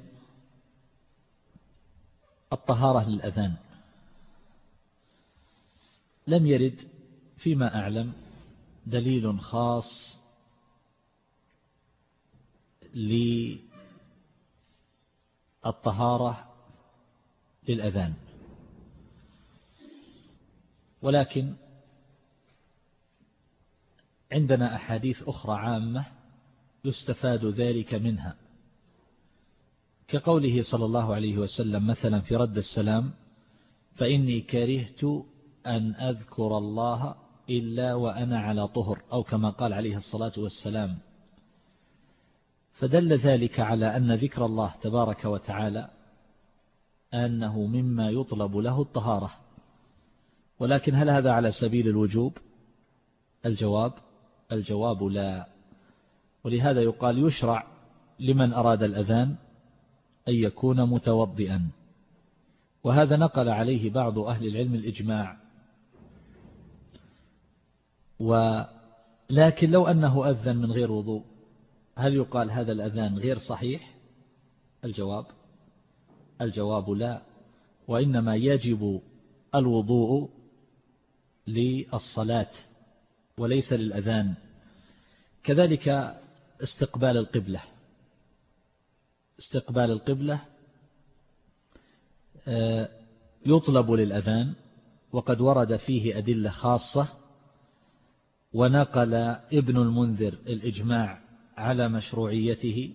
الطهارة للأذان. لم يرد فيما أعلم دليل خاص للطهارة للأذان. ولكن عندنا أحاديث أخرى عامة يستفاد ذلك منها. كقوله صلى الله عليه وسلم مثلا في رد السلام فإني كرهت أن أذكر الله إلا وأنا على طهر أو كما قال عليه الصلاة والسلام. فدل ذلك على أن ذكر الله تبارك وتعالى أنه مما يطلب له الطهارة. ولكن هل هذا على سبيل الوجوب؟ الجواب الجواب لا. ولهذا يقال يشرع لمن أراد الأذان أن يكون متوضئا. وهذا نقل عليه بعض أهل العلم الإجماع. ولكن لو أنه أذن من غير وضوء هل يقال هذا الأذان غير صحيح؟ الجواب الجواب لا وإنما يجب الوضوء للصلاة وليس للأذان. كذلك استقبال القبلة. استقبال القبلة آه، يطلب للأذان وقد ورد فيه أدلة خاصة ونقل ابن المنذر الإجماع على مشروعيته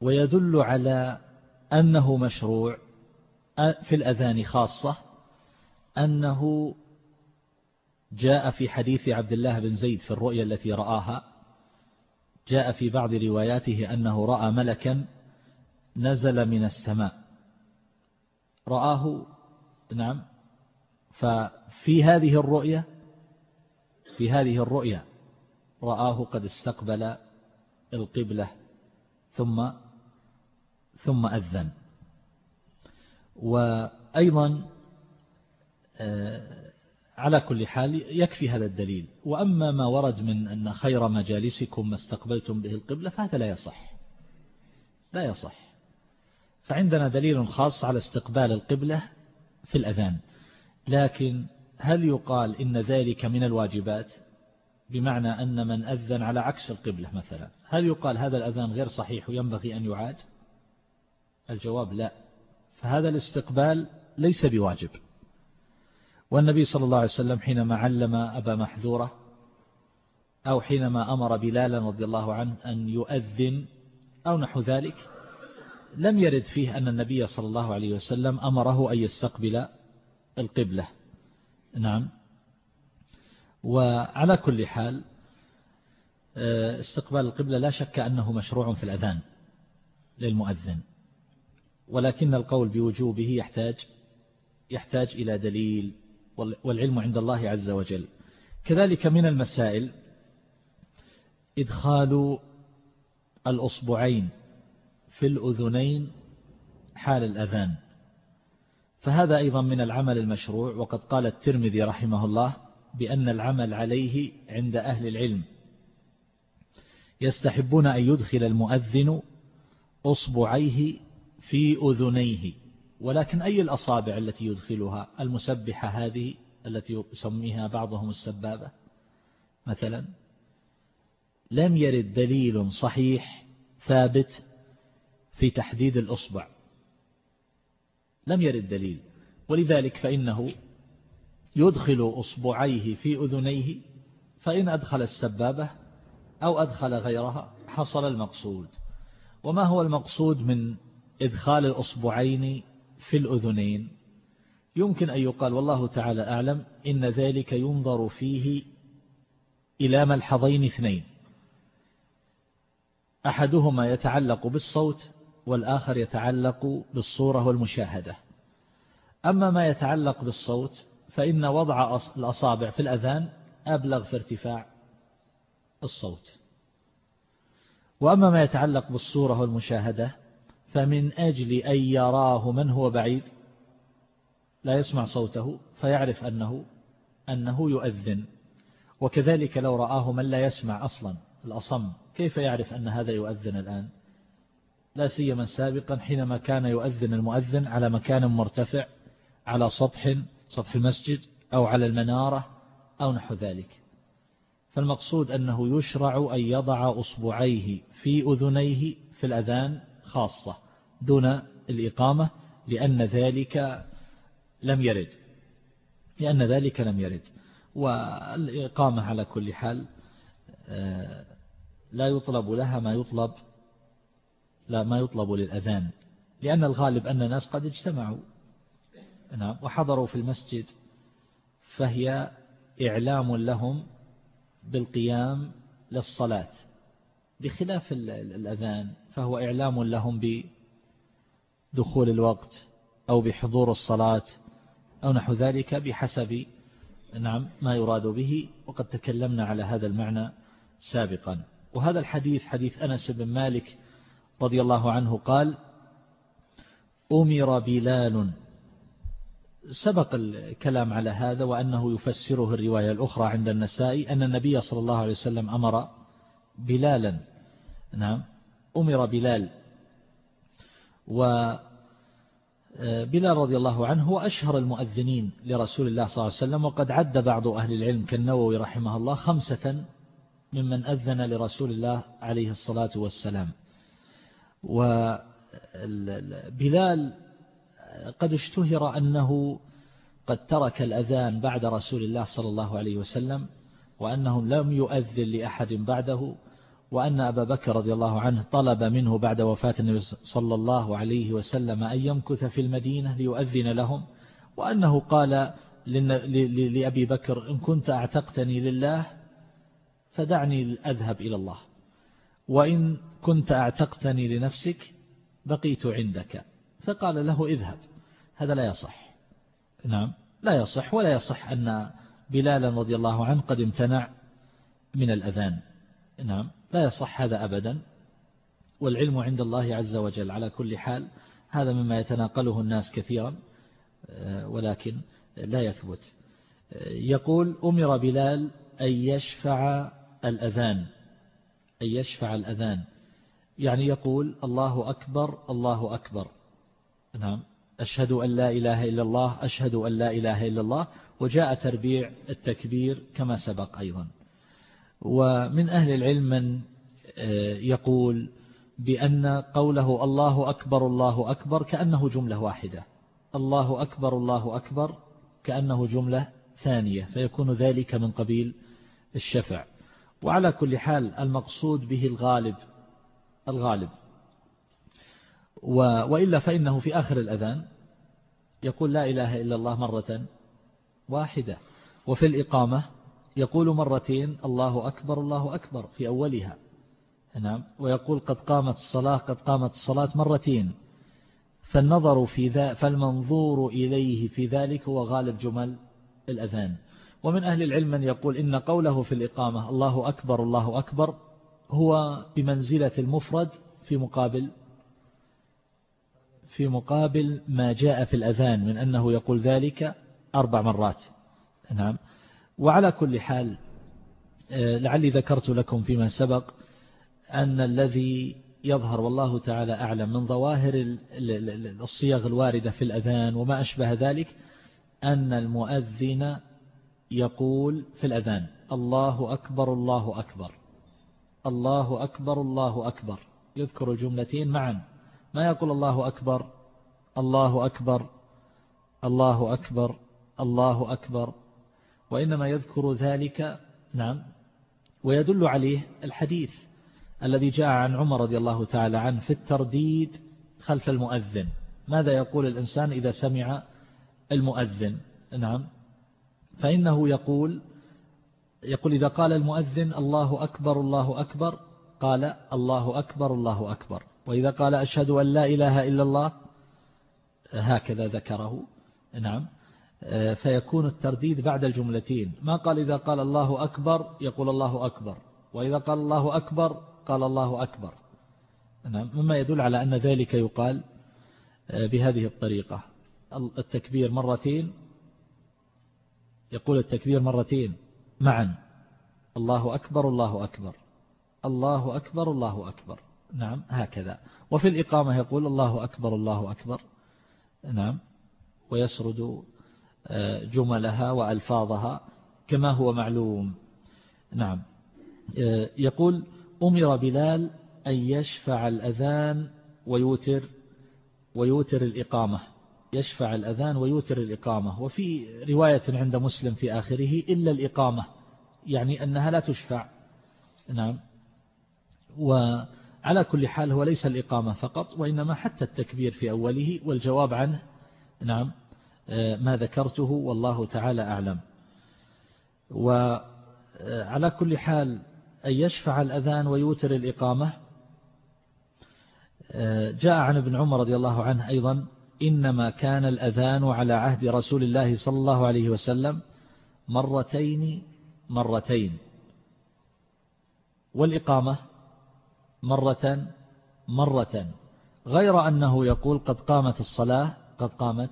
ويدل على أنه مشروع في الأذان خاصة أنه جاء في حديث عبد الله بن زيد في الرؤيا التي رآها جاء في بعض رواياته أنه رأى ملكا نزل من السماء. رآه نعم ففي هذه الرؤيا في هذه الرؤيا رآه قد استقبل القبلة ثم ثم أذن. وأيضا آه، على كل حال يكفي هذا الدليل. وأما ما ورد من أن خير مجالسكم ما استقبلتم به القبلة فهذا لا يصح. لا يصح. فعندنا دليل خاص على استقبال القبلة في الأذان. لكن هل يقال إن ذلك من الواجبات؟ بمعنى أن من أذن على عكس القبلة مثلا. هل يقال هذا الأذان غير صحيح وينبغي أن يعاد؟ الجواب لا. فهذا الاستقبال ليس بواجب. والنبي صلى الله عليه وسلم حينما علم أبا محذورة أو حينما أمر بلالا رضي الله عنه أن يؤذن أو نحو ذلك لم يرد فيه أن النبي صلى الله عليه وسلم أمره أن يستقبل القبلة. نعم. وعلى كل حال آه، استقبال القبلة لا شك أنه مشروع في الأذان للمؤذن ولكن القول بوجوبه يحتاج يحتاج إلى دليل والعلم عند الله عز وجل. كذلك من المسائل إدخال الأصبعين في الأذنين حال الأذان. فهذا أيضا من العمل المشروع وقد قال الترمذي رحمه الله بأن العمل عليه عند أهل العلم. يستحبون أن يدخل المؤذن أصبعيه في أذنيه ولكن أي الأصابع التي يدخلها؟ المسبحة هذه التي يسميها بعضهم السبابة مثلا. لم يرد دليل صحيح ثابت في تحديد الأصبع. لم يرد دليل. ولذلك فإنه يدخل أصبعيه في أذنيه فإن أدخل السبابة أو أدخل غيرها حصل المقصود. وما هو المقصود من إدخال الأصبعين في الأذنين؟ يمكن أن يقال والله تعالى أعلم إن ذلك ينظر فيه إلى ملحظين اثنين. أحدهما يتعلق بالصوت والآخر يتعلق بالصورة والمشاهدة. أما ما يتعلق بالصوت فإن وضع الأصابع في الأذان أبلغ في ارتفاع الصوت. وأما ما يتعلق بالصورة والمشاهدة فمن أجل أن يراه من هو بعيد لا يسمع صوته فيعرف أنه أنه يؤذن. وكذلك لو رآه من لا يسمع أصلا الأصم كيف يعرف أن هذا يؤذن الآن؟ لا سيما سابقا حينما كان يؤذن المؤذن على مكان مرتفع على سطح سطح المسجد أو على المنارة أو نحو ذلك. فالمقصود أنه يشرع أن يضع أصبعيه في أذنيه في الأذان خاصة دون الإقامة لأن ذلك لم يرد. لأن ذلك لم يرد. والإقامة على كل حال آه، لا يطلب لها ما يطلب لا ما يطلب للأذان لأن الغالب أن الناس قد اجتمعوا. نعم وحضروا في المسجد فهي إعلام لهم بالقيام للصلاة بخلاف الأذان فهو إعلام لهم بدخول الوقت أو بحضور الصلاة أو نحو ذلك بحسب نعم ما يراد به. وقد تكلمنا على هذا المعنى سابقا. وهذا الحديث حديث أنس بن مالك رضي الله عنه قال أمر بلال. سبق الكلام على هذا وأنه يفسره الرواية الأخرى عند النسائي أن النبي صلى الله عليه وسلم أمر بلالا. نعم أمر بلال. وبلال رضي الله عنه هو أشهر المؤذنين لرسول الله صلى الله عليه وسلم وقد عد بعض أهل العلم كالنووي رحمه الله خمسة ممن أذن لرسول الله عليه الصلاة والسلام. وبلال قد اشتهر أنه قد ترك الأذان بعد رسول الله صلى الله عليه وسلم وأنه لم يؤذن لأحد بعده وأن أبا بكر رضي الله عنه طلب منه بعد وفاة النبي صلى الله عليه وسلم أن يمكث في المدينة ليؤذن لهم وأنه قال لأبي بكر إن كنت أعتقتني لله فدعني أذهب إلى الله. وإن كنت أعتقتني لنفسك بقيت عندك. فقال له اذهب. هذا لا يصح. نعم لا يصح ولا يصح أن بلالا رضي الله عنه قد امتنع من الأذان. نعم لا يصح هذا أبدا. والعلم عند الله عز وجل على كل حال هذا مما يتناقله الناس كثيرا ولكن لا يثبت. يقول أمر بلال أن يشفع الأذان. أن يشفع الأذان. يعني يقول الله أكبر الله أكبر. نعم. أشهد أن لا إله إلا الله أشهد أن لا إله إلا الله. وجاء تربيع التكبير كما سبق أيضا. ومن أهل العلم من آه، يقول بأن قوله الله أكبر الله أكبر كأنه جملة واحدة. الله أكبر الله أكبر كأنه جملة ثانية. فيكون ذلك من قبيل الشفع. وعلى كل حال المقصود به الغالب الغالب. وإلا فإنه في آخر الأذان يقول لا إله إلا الله مرة واحدة. وفي الإقامة يقول مرتين الله أكبر الله أكبر في أولها. نعم. ويقول قد قامت الصلاة قد قامت الصلاة مرتين. فالنظر في ذا فالمنظور إليه في ذلك هو غالب جمل الأذان. ومن أهل العلم من يقول إن قوله في الإقامة الله أكبر الله أكبر هو بمنزلة المفرد في مقابل في مقابل ما جاء في الأذان من أنه يقول ذلك أربع مرات. نعم. وعلى كل حال آه، لعلي ذكرت لكم فيما سبق أن الذي يظهر والله تعالى أعلم من ظواهر الصيغ الواردة في الأذان وما أشبه ذلك أن المؤذن يقول في الأذان الله أكبر الله أكبر. الله أكبر الله أكبر. يذكر الجملتين معا. ما يقول الله أكبر؟ الله أكبر الله أكبر الله أكبر. وإنما يذكر ذلك نعم ويدل عليه الحديث الذي جاء عن عمر رضي الله تعالى عنه في الترديد خلف المؤذن. ماذا يقول الإنسان إذا سمع المؤذن؟ نعم فإنه يقول يقول إذا قال المؤذن الله أكبر الله أكبر قال الله أكبر الله أكبر. وإذا قال أشهد أن لا إله إلا الله هكذا ذكره. نعم. فيكون الترديد بعد الجملتين. ما قال إذا قال الله أكبر يقول الله أكبر. وإذا قال الله أكبر قال الله أكبر. نعم. مما يدل على أن ذلك يقال بهذه الطريقة. التكبير مرتين يقول التكبير مرتين. معا. الله أكبر الله أكبر. الله أكبر الله أكبر. نعم هكذا. وفي الإقامة يقول الله أكبر الله أكبر. نعم. ويسرد آه، جملها وألفاظها كما هو معلوم. نعم. آه، يقول أمر بلال أن يشفع الأذان ويوتر ويوتر الإقامة. يشفع الأذان ويوتر الإقامة. وفي رواية عند مسلم في آخره إلا الإقامة يعني أنها لا تشفع. نعم. وعلى على كل حال هو ليس الإقامة فقط وإنما حتى التكبير في أوله والجواب عنه. نعم. آه، ما ذكرته والله تعالى أعلم. وعلى كل حال أن يشفع الأذان ويوتر الإقامة. آه، جاء عن ابن عمر رضي الله عنه أيضا إنما كان الأذان على عهد رسول الله صلى الله عليه وسلم مرتين مرتين. والإقامة مرة مرة غير أنه يقول قد قامت الصلاة قد قامت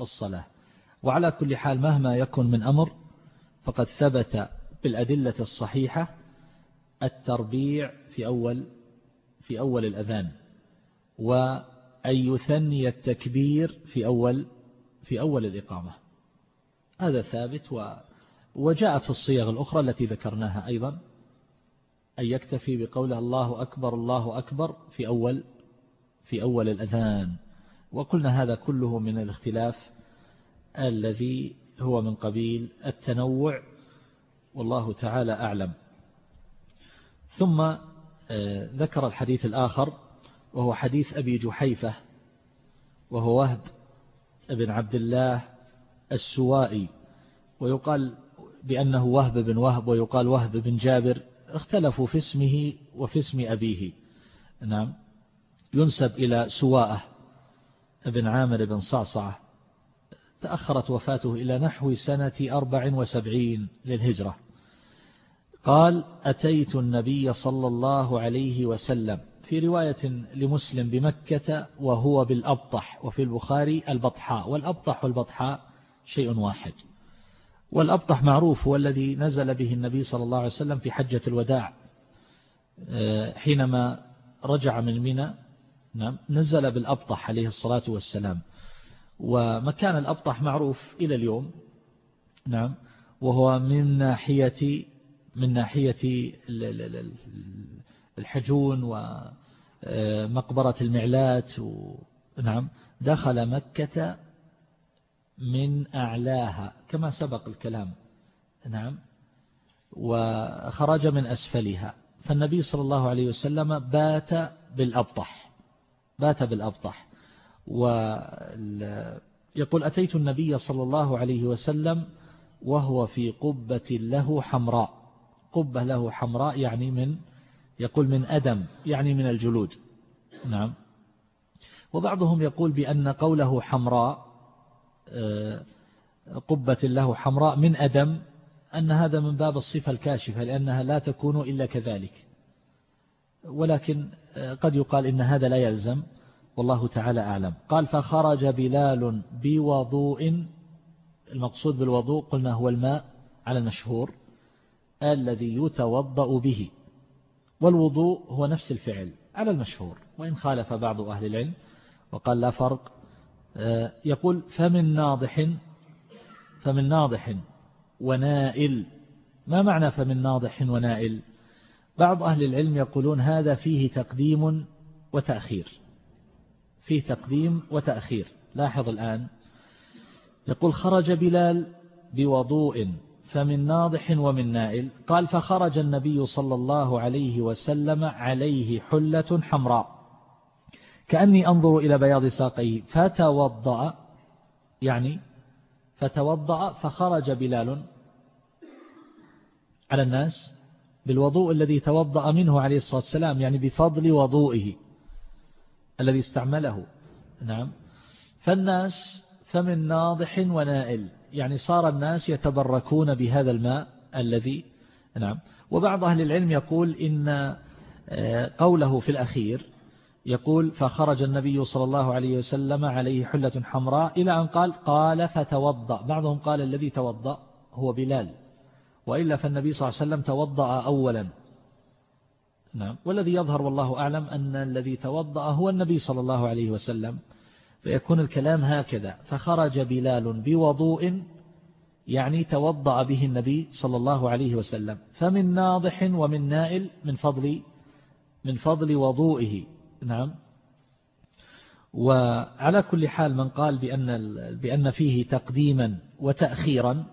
الصلاة. وعلى كل حال مهما يكن من أمر فقد ثبت بالأدلة الصحيحة التربيع في أول في أول الأذان. وأن يثني التكبير في أول في أول الإقامة. هذا ثابت وجاءت في الصيغ الأخرى التي ذكرناها أيضا أن يكتفي بقوله الله أكبر الله أكبر في أول في أول الأذان. وقلنا هذا كله من الاختلاف الذي هو من قبيل التنوع والله تعالى أعلم. ثم آه، ذكر الحديث الآخر وهو حديث أبي جحيفة وهو وهب بن عبد الله السوائي ويقال بأنه وهب بن وهب ويقال وهب بن جابر اختلفوا في اسمه وفي اسم أبيه. نعم. ينسب إلى سواءة بن عامر بن صعصعة. تأخرت وفاته إلى نحو سنة أربع وسبعين للهجرة. قال أتيت النبي صلى الله عليه وسلم. في رواية لمسلم بمكة وهو بالأبطح وفي البخاري البطحاء. والأبطح والبطحاء شيء واحد. والأبطح معروف هو الذي نزل به النبي صلى الله عليه وسلم في حجة الوداع. آه، حينما رجع من منى نعم نزل بالأبطح عليه الصلاة والسلام. ومكان الأبطح معروف إلى اليوم نعم وهو من ناحية من ناحية الحجون ومقبرة المعلات نعم. دخل مكة من أعلاها كما سبق الكلام نعم. وخرج من أسفلها. فالنبي صلى الله عليه وسلم بات بالأبطح بات بالأبطح. ويقول أتيت النبي صلى الله عليه وسلم وهو في قبة له حمراء. قبة له حمراء يعني من يقول من أدم يعني من الجلود. نعم. وبعضهم يقول بأن قوله حمراء آه، قبة له حمراء من أدم أن هذا من باب الصفة الكاشفة لأنها لا تكون إلا كذلك. ولكن آه، قد يقال إن هذا لا يلزم والله تعالى أعلم. قال فخرج بلال بوضوء المقصود بالوضوء قلنا هو الماء على المشهور الذي يتوضأ به. والوضوء هو نفس الفعل على المشهور وإن خالف بعض أهل العلم وقال لا فرق آه، يقول فمن ناضح فمن ناضح ونائل. ما معنى فمن ناضح ونائل؟ بعض أهل العلم يقولون هذا فيه تقديم وتأخير فيه تقديم وتأخير. لاحظ الآن يقول خرج بلال بوضوء. فمن ناضح ومن نائل. قال فخرج النبي صلى الله عليه وسلم عليه حلة حمراء. كأني أنظر إلى بياض ساقيه. فتوضأ يعني فتوضأ فخرج بلال على الناس بالوضوء الذي توضأ منه عليه الصلاة والسلام يعني بفضل وضوئه الذي استعمله. نعم. فالناس فمن ناضح ونائل. يعني صار الناس يتبركون بهذا الماء الذي نعم. وبعض أهل العلم يقول إن آه، قوله في الأخير يقول فخرج النبي صلى الله عليه وسلم عليه حلة حمراء إلى أن قال قال فتوضأ بعضهم قال الذي توضأ هو بلال وإلا فالنبي صلى الله عليه وسلم توضأ أولا. نعم. والذي يظهر والله أعلم أن الذي توضأ هو النبي صلى الله عليه وسلم. فيكون الكلام هكذا. فخرج بلال بوضوء يعني توضأ به النبي صلى الله عليه وسلم. فمن ناضح ومن نائل من فضل من فضل وضوئه. نعم. وعلى كل حال من قال بأن بأن فيه تقديما وتأخيرا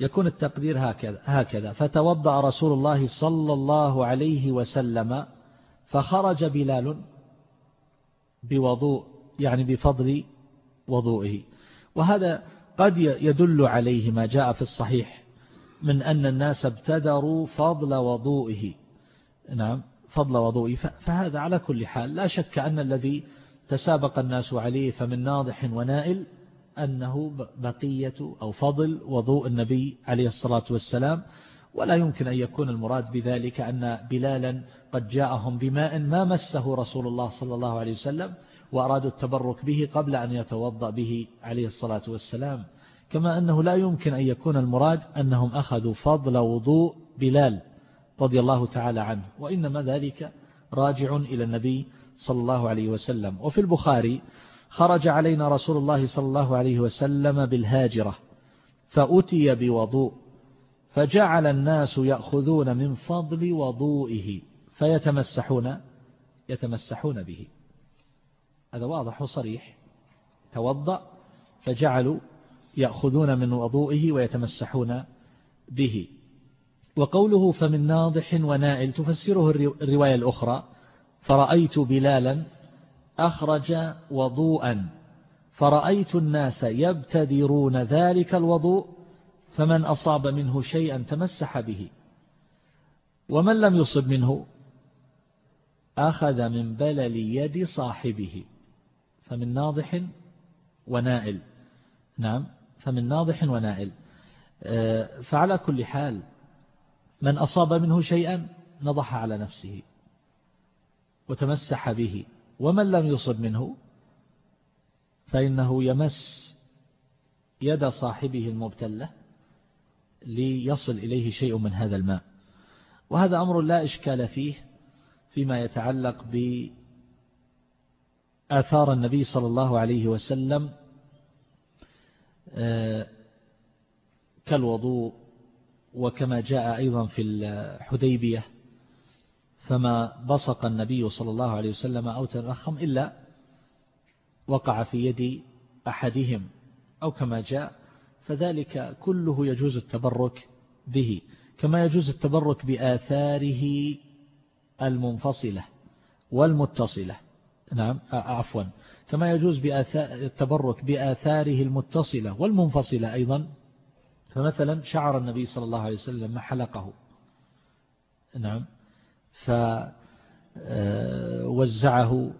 يكون التقدير هكذا هكذا. فتوضأ رسول الله صلى الله عليه وسلم فخرج بلال بوضوء. يعني بفضل وضوئه. وهذا قد يدل عليه ما جاء في الصحيح من أن الناس ابتدروا فضل وضوئه. نعم فضل وضوئه. فهذا على كل حال لا شك أن الذي تسابق الناس عليه فمن ناضح ونائل أنه بقية أو فضل وضوء النبي عليه الصلاة والسلام. ولا يمكن أن يكون المراد بذلك أن بلالا قد جاءهم بماء ما مسه رسول الله صلى الله عليه وسلم وأرادوا التبرك به قبل أن يتوضأ به عليه الصلاة والسلام كما أنه لا يمكن أن يكون المراد أنهم أخذوا فضل وضوء بلال رضي الله تعالى عنه وإنما ذلك راجع إلى النبي صلى الله عليه وسلم. وفي البخاري خرج علينا رسول الله صلى الله عليه وسلم بالهاجرة فأتي بوضوء فجعل الناس يأخذون من فضل وضوئه فيتمسحون يتمسحون به. هذا واضح وصريح. توضأ فجعلوا يأخذون من وضوئه ويتمسحون به. وقوله فمن ناضح ونائل تفسره الرواية الأخرى فرأيت بلالا أخرج وضوءا فرأيت الناس يبتدرون ذلك الوضوء فمن أصاب منه شيئا تمسح به. ومن لم يصب منه أخذ من بلل يد صاحبه. فمن ناضح ونائل. نعم فمن ناضح ونائل. آه، فعلى كل حال من أصاب منه شيئا نضح على نفسه وتمسح به ومن لم يصب منه فإنه يمس يد صاحبه المبتلة ليصل إليه شيء من هذا الماء. وهذا أمر لا إشكال فيه فيما يتعلق بآثار النبي صلى الله عليه وسلم آه، كالوضوء وكما جاء أيضا في الحديبية فما بصق النبي صلى الله عليه وسلم أو ترخم إلا وقع في يد أحدهم أو كما جاء فذلك كله يجوز التبرك به كما يجوز التبرك بآثاره المنفصلة والمتصلة. نعم عفوا. كما يجوز التبرك بآثاره المتصلة والمنفصلة أيضا؟ فمثلا شعر النبي صلى الله عليه وسلم ما حلقه. نعم. فوزعه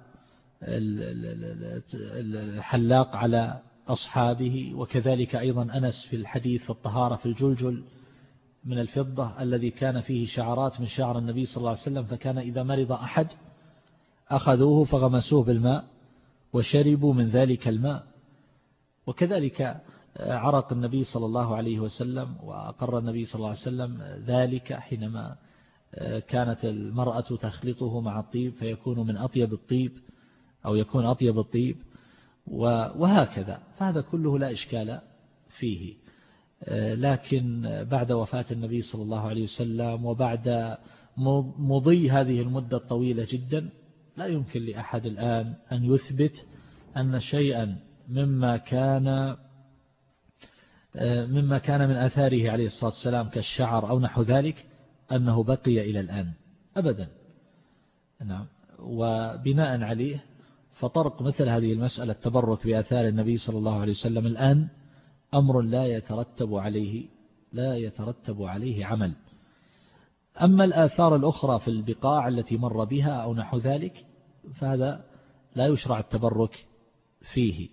الحلاق على أصحابه. وكذلك أيضا أنس في الحديث في الطهارة في الجلجل من الفضة الذي كان فيه شعرات من شعر النبي صلى الله عليه وسلم فكان إذا مرض أحد أخذوه فغمسوه بالماء وشربوا من ذلك الماء. وكذلك عرق النبي صلى الله عليه وسلم وأقر النبي صلى الله عليه وسلم ذلك حينما كانت المرأة تخلطه مع الطيب فيكون من أطيب الطيب أو يكون أطيب الطيب وهكذا. فهذا كله لا إشكال فيه. لكن بعد وفاة النبي صلى الله عليه وسلم وبعد مضي هذه المدة الطويلة جدا لا يمكن لأحد الآن أن يثبت أن شيئا مما كان مما كان من أثاره عليه الصلاة والسلام كالشعر أو نحو ذلك أنه بقي إلى الآن أبدا. نعم. وبناء عليه فطرق مثل هذه المسألة التبرك بآثار النبي صلى الله عليه وسلم الآن أمر لا يترتب عليه لا يترتب عليه عمل. أما الآثار الأخرى في البقاع التي مر بها أو نحو ذلك فهذا لا يشرع التبرك فيه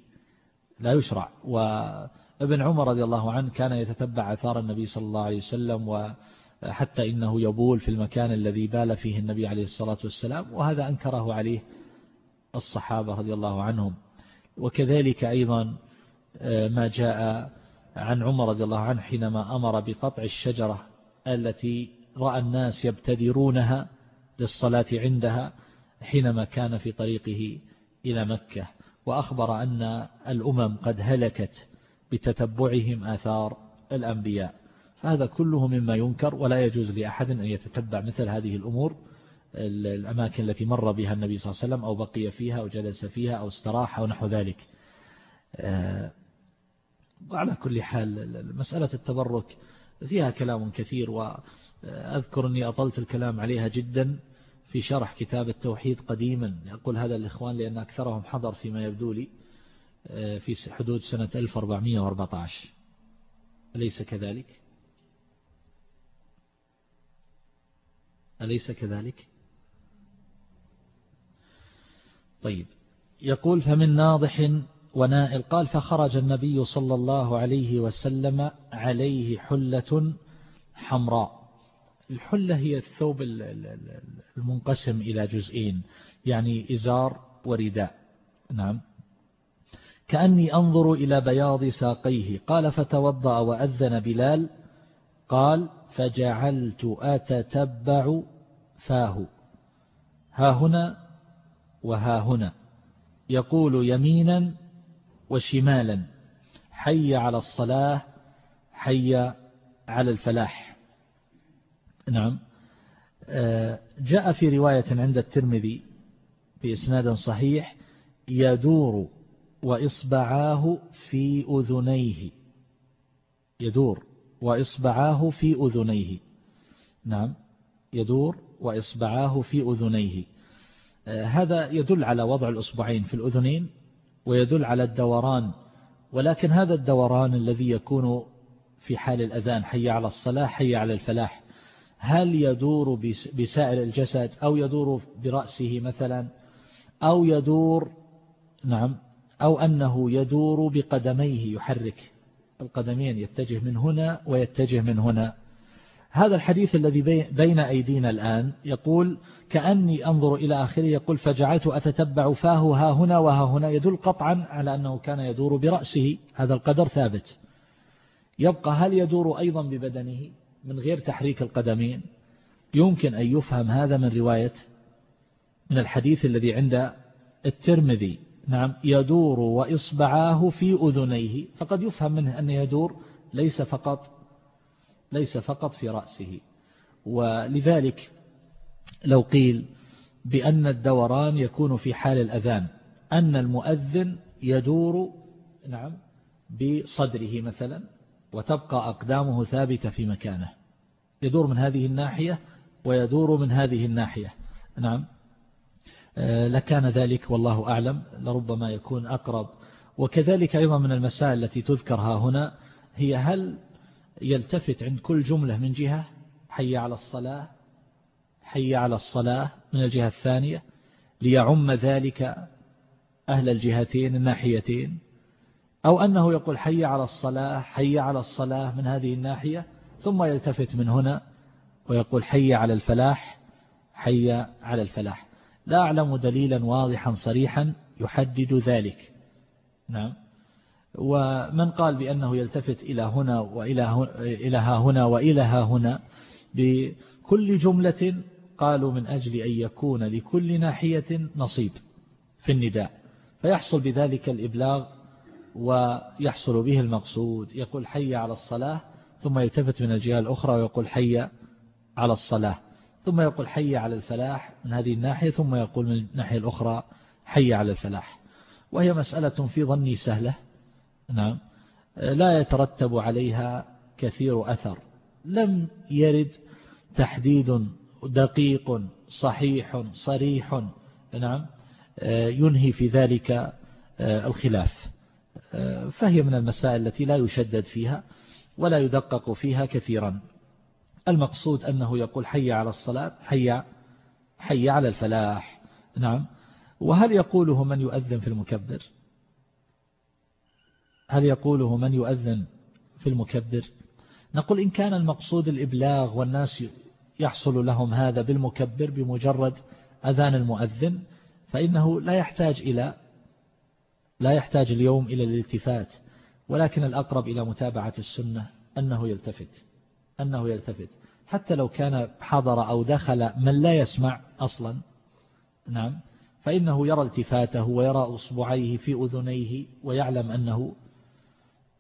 لا يشرع. وابن عمر رضي الله عنه كان يتتبع أثار النبي صلى الله عليه وسلم وحتى إنه يبول في المكان الذي بال فيه النبي عليه الصلاة والسلام وهذا أنكره عليه الصحابة رضي الله عنهم. وكذلك أيضا ما جاء عن عمر رضي الله عنه حينما أمر بقطع الشجرة التي رأى الناس يبتدرونها للصلاة عندها حينما كان في طريقه إلى مكة وأخبر أن الأمم قد هلكت بتتبعهم آثار الأنبياء. فهذا كله مما ينكر ولا يجوز لأحد أن يتتبع مثل هذه الأمور الأماكن التي مر بها النبي صلى الله عليه وسلم أو بقي فيها أو جلس فيها أو استراح أو نحو ذلك. آه، وعلى كل حال مسألة التبرك فيها كلام كثير وأذكر أني أطلت الكلام عليها جدا في شرح كتاب التوحيد قديما. أقول هذا الإخوان لأن أكثرهم حضر فيما يبدو لي آه، في حدود سنة 1414 أليس كذلك؟ أليس كذلك؟ طيب. يقول فمن ناضح ونائل قال فخرج النبي صلى الله عليه وسلم عليه حلة حمراء. الحلة هي الثوب المنقسم إلى جزئين يعني إزار ورداء. نعم. كأني أنظر إلى بياض ساقيه قال فتوضأ وأذن بلال. قال فجعلت أتتبع فاه. ها هنا وها هنا. يقول يمينا وشمالا حي على الصلاة حي على الفلاح. نعم. آه، جاء في رواية عند الترمذي بإسناد صحيح يدور وإصبعاه في أذنيه. يدور وإصبعاه في أذنيه. نعم. يدور وإصبعاه في أذنيه. آه، هذا يدل على وضع الأصبعين في الأذنين ويدل على الدوران ولكن هذا الدوران الذي يكون في حال الأذان حي على الصلاة حي على الفلاح هل يدور بسائر الجسد أو يدور برأسه مثلا أو يدور نعم أو أنه يدور بقدميه يحرك القدمين يتجه من هنا ويتجه من هنا. هذا الحديث الذي بين أيدينا الآن يقول كأني أنظر إلى آخره يقول فجعلت أتتبع فاه ها هنا وها هنا. يدل قطعا على أنه كان يدور برأسه. هذا القدر ثابت. يبقى هل يدور أيضا ببدنه؟ من غير تحريك القدمين. يمكن أن يفهم هذا من رواية من الحديث الذي عند الترمذي. نعم يدور وإصبعاه في أذنيه. فقد يفهم منه أن يدور ليس فقط ليس فقط في رأسه. ولذلك لو قيل بأن الدوران يكون في حال الأذان أن المؤذن يدور نعم بصدره مثلا. وتبقى أقدامه ثابتة في مكانه. يدور من هذه الناحية ويدور من هذه الناحية. نعم. آه، لكان ذلك والله أعلم لربما يكون أقرب. وكذلك أيضا من المسائل التي تذكرها هنا هي هل يلتفت عند كل جملة من جهة؟ حي على الصلاة. حي على الصلاة من الجهة الثانية. ليعم ذلك أهل الجهتين الناحيتين. أو أنه يقول حي على الصلاة حي على الصلاة من هذه الناحية ثم يلتفت من هنا ويقول حي على الفلاح حي على الفلاح. لا أعلم دليلا واضحا صريحا يحدد ذلك. نعم. ومن قال بأنه يلتفت إلى هنا وإلى إلى ها هنا وإلى ها هنا بكل جملة قالوا من أجل أن يكون لكل ناحية نصيب في النداء. فيحصل بذلك الإبلاغ ويحصل به المقصود. يقول حي على الصلاة ثم يلتفت من الجهة الأخرى ويقول حي على الصلاة. ثم يقول حي على الفلاح من هذه الناحية ثم يقول من الناحية الأخرى حي على الفلاح. وهي مسألة في ظني سهلة. نعم. لا يترتب عليها كثير أثر. لم يرد تحديد دقيق صحيح صريح. نعم. ينهي في ذلك الخلاف. فهي من المسائل التي لا يشدد فيها ولا يدقق فيها كثيرا. المقصود أنه يقول حي على الصلاة حي حي على الفلاح. نعم. وهل يقوله من يؤذن في المكبر؟ هل يقوله من يؤذن في المكبر؟ نقول إن كان المقصود الإبلاغ والناس يحصل لهم هذا بالمكبر بمجرد أذان المؤذن فإنه لا يحتاج إلى لا يحتاج اليوم إلى الالتفات ولكن الأقرب إلى متابعة السنة أنه يلتفت أنه يلتفت. حتى لو كان حضر أو دخل من لا يسمع أصلا نعم فإنه يرى التفاته ويرى أصبعيه في أذنيه ويعلم أنه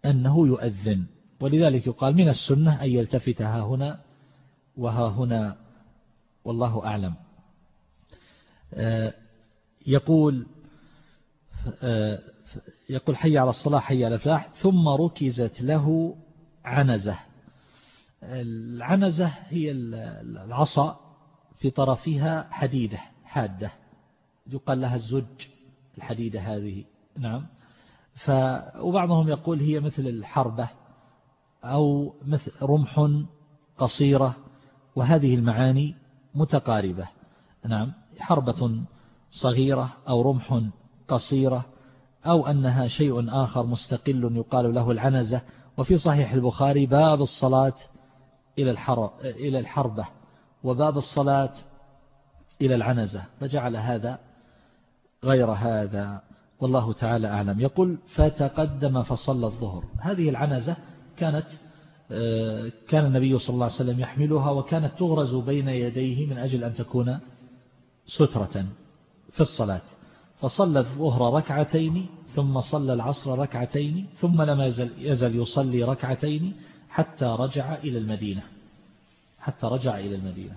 أنه يؤذن. ولذلك يقال من السنة أن يلتفت ها هنا وها هنا. والله أعلم. آه، يقول يقول حي على الصلاة حي على الفلاح. ثم ركزت له عنزة. العنزة هي العصا في طرفها حديدة حادة. يقال لها الزج الحديدة هذه. نعم. ف وبعضهم يقول هي مثل الحربة أو مثل رمح قصيرة وهذه المعاني متقاربة. نعم. حربة صغيرة أو رمح قصيرة أو أنها شيء آخر مستقل يقال له العنزة. وفي صحيح البخاري باب الصلاة إلى إلى الحربة وباب الصلاة إلى العنزة. فجعل هذا غير هذا والله تعالى أعلم. يقول فتقدم فصلى الظهر. هذه العنزة كانت آه، كان النبي صلى الله عليه وسلم يحملها وكانت تغرز بين يديه من أجل أن تكون سترة في الصلاة. فصلى الظهر ركعتين ثم صلى العصر ركعتين ثم لم يزل, يزل يصلي ركعتين حتى رجع إلى المدينة. حتى رجع إلى المدينة.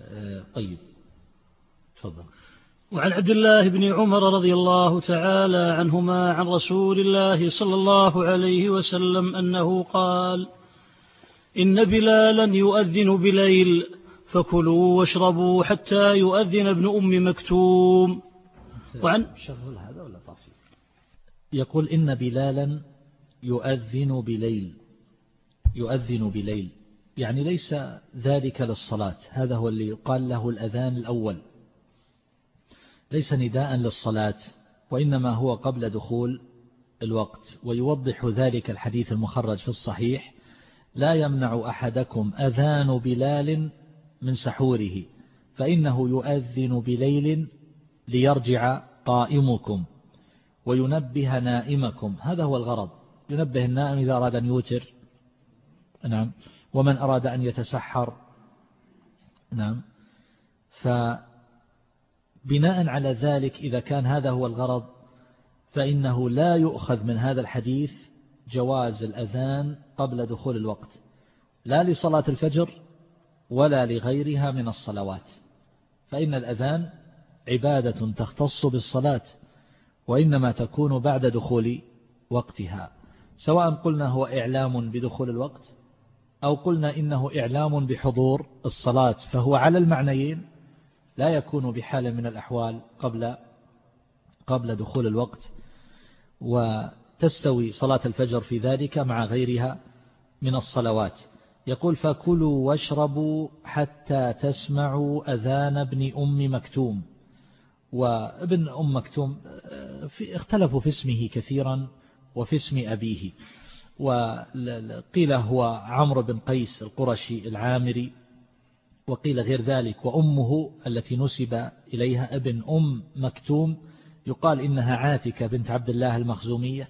آه، طيب. تفضل. وعن عبد الله بن عمر رضي الله تعالى عنهما عن رسول الله صلى الله عليه وسلم أنه قال إن بلالا يؤذن بليل فكلوا واشربوا حتى يؤذن ابن أم مكتوم. وعن شغل هذا ولا طافي يقول إن بلالا يؤذن بليل يؤذن بليل. يعني ليس ذلك للصلاة هذا هو اللي يقال له الأذان الأول. ليس نداء للصلاة وإنما هو قبل دخول الوقت. ويوضح ذلك الحديث المخرج في الصحيح لا يمنع أحدكم أذان بلال من سحوره فإنه يؤذن بليل ليرجع قائمكم وينبه نائمكم. هذا هو الغرض. ينبه النائم إذا أراد أن يوتر. نعم. ومن أراد أن يتسحر. نعم. فبناء على ذلك إذا كان هذا هو الغرض فإنه لا يؤخذ من هذا الحديث جواز الأذان قبل دخول الوقت. لا لصلاة الفجر ولا لغيرها من الصلوات. فإن الأذان عبادة تختص بالصلاة وإنما تكون بعد دخول وقتها. سواء قلنا هو إعلام بدخول الوقت أو قلنا إنه إعلام بحضور الصلاة فهو على المعنيين لا يكون بحال من الأحوال قبل قبل دخول الوقت وتستوي صلاة الفجر في ذلك مع غيرها من الصلوات. يقول فكلوا واشربوا حتى تسمعوا أذان ابن أم مكتوم. وابن أم مكتوم في اختلفوا في اسمه كثيرا وفي اسم أبيه. وقيل هو عمرو بن قيس القرشي العامري وقيل غير ذلك وأمه التي نسب إليها ابن أم مكتوم يقال إنها عاتكة بنت عبد الله المخزومية.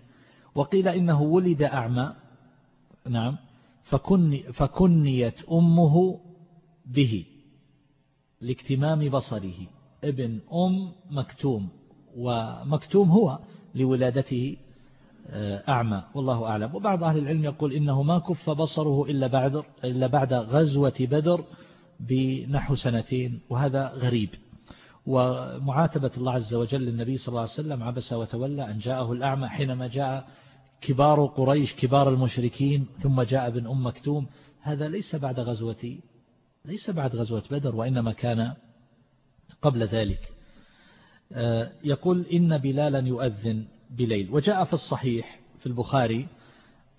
وقيل إنه ولد أعمى نعم فكن فكنيت أمه به لاكتمام بصره. ابن أم مكتوم ومكتوم هو لولادته آه، أعمى والله أعلم. وبعض أهل العلم يقول إنه ما كف بصره إلا بعد, إلا بعد غزوة بدر بنحو سنتين وهذا غريب. ومعاتبة الله عز وجل للنبي صلى الله عليه وسلم عبس وتولى أن جاءه الأعمى حينما جاء كبار قريش كبار المشركين ثم جاء ابن أم مكتوم. هذا ليس بعد غزوة ليس بعد غزوة بدر وإنما كان قبل ذلك. آه، يقول إن بلالا يؤذن بليل. وجاء في الصحيح في البخاري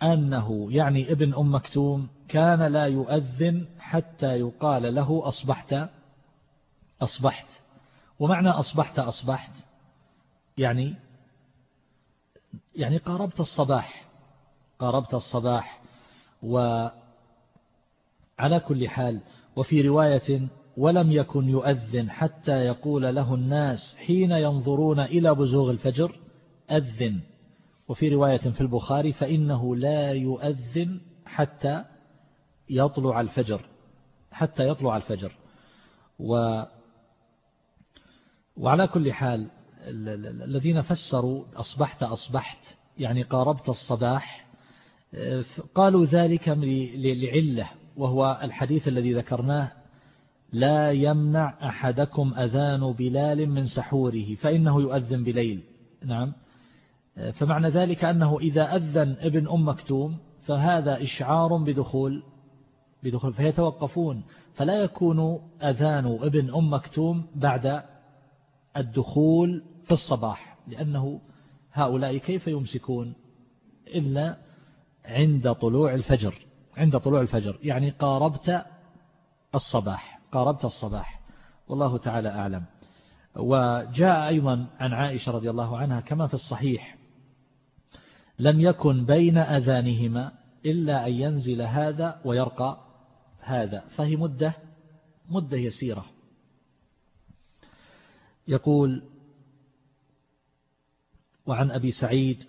أنه يعني ابن أم مكتوم كان لا يؤذن حتى يقال له أصبحت أصبحت. ومعنى أصبحت أصبحت يعني يعني قاربت الصباح قاربت الصباح. وعلى كل حال وفي رواية ولم يكن يؤذن حتى يقول له الناس حين ينظرون إلى بزوغ الفجر أذن. وفي رواية في البخاري فإنه لا يؤذن حتى يطلع الفجر حتى يطلع الفجر. و وعلى كل حال الذين فسروا أصبحت أصبحت يعني قاربت الصباح قالوا ذلك لعلة وهو الحديث الذي ذكرناه لا يمنع أحدكم أذان بلال من سحوره فإنه يؤذن بليل. نعم. فمعنى ذلك أنه إذا أذن ابن أم مكتوم فهذا إشعار بدخول بدخول فيتوقفون. فلا يكون أذان ابن أم مكتوم بعد الدخول في الصباح لأنه هؤلاء كيف يمسكون؟ إلا عند طلوع الفجر عند طلوع الفجر يعني قاربت الصباح. قاربت الصباح. والله تعالى أعلم. وجاء أيضا عن عائشة رضي الله عنها كما في الصحيح. لم يكن بين أذانهما إلا أن ينزل هذا ويرقى هذا. فهي مدة مدة يسيرة. يقول وعن أبي سعيد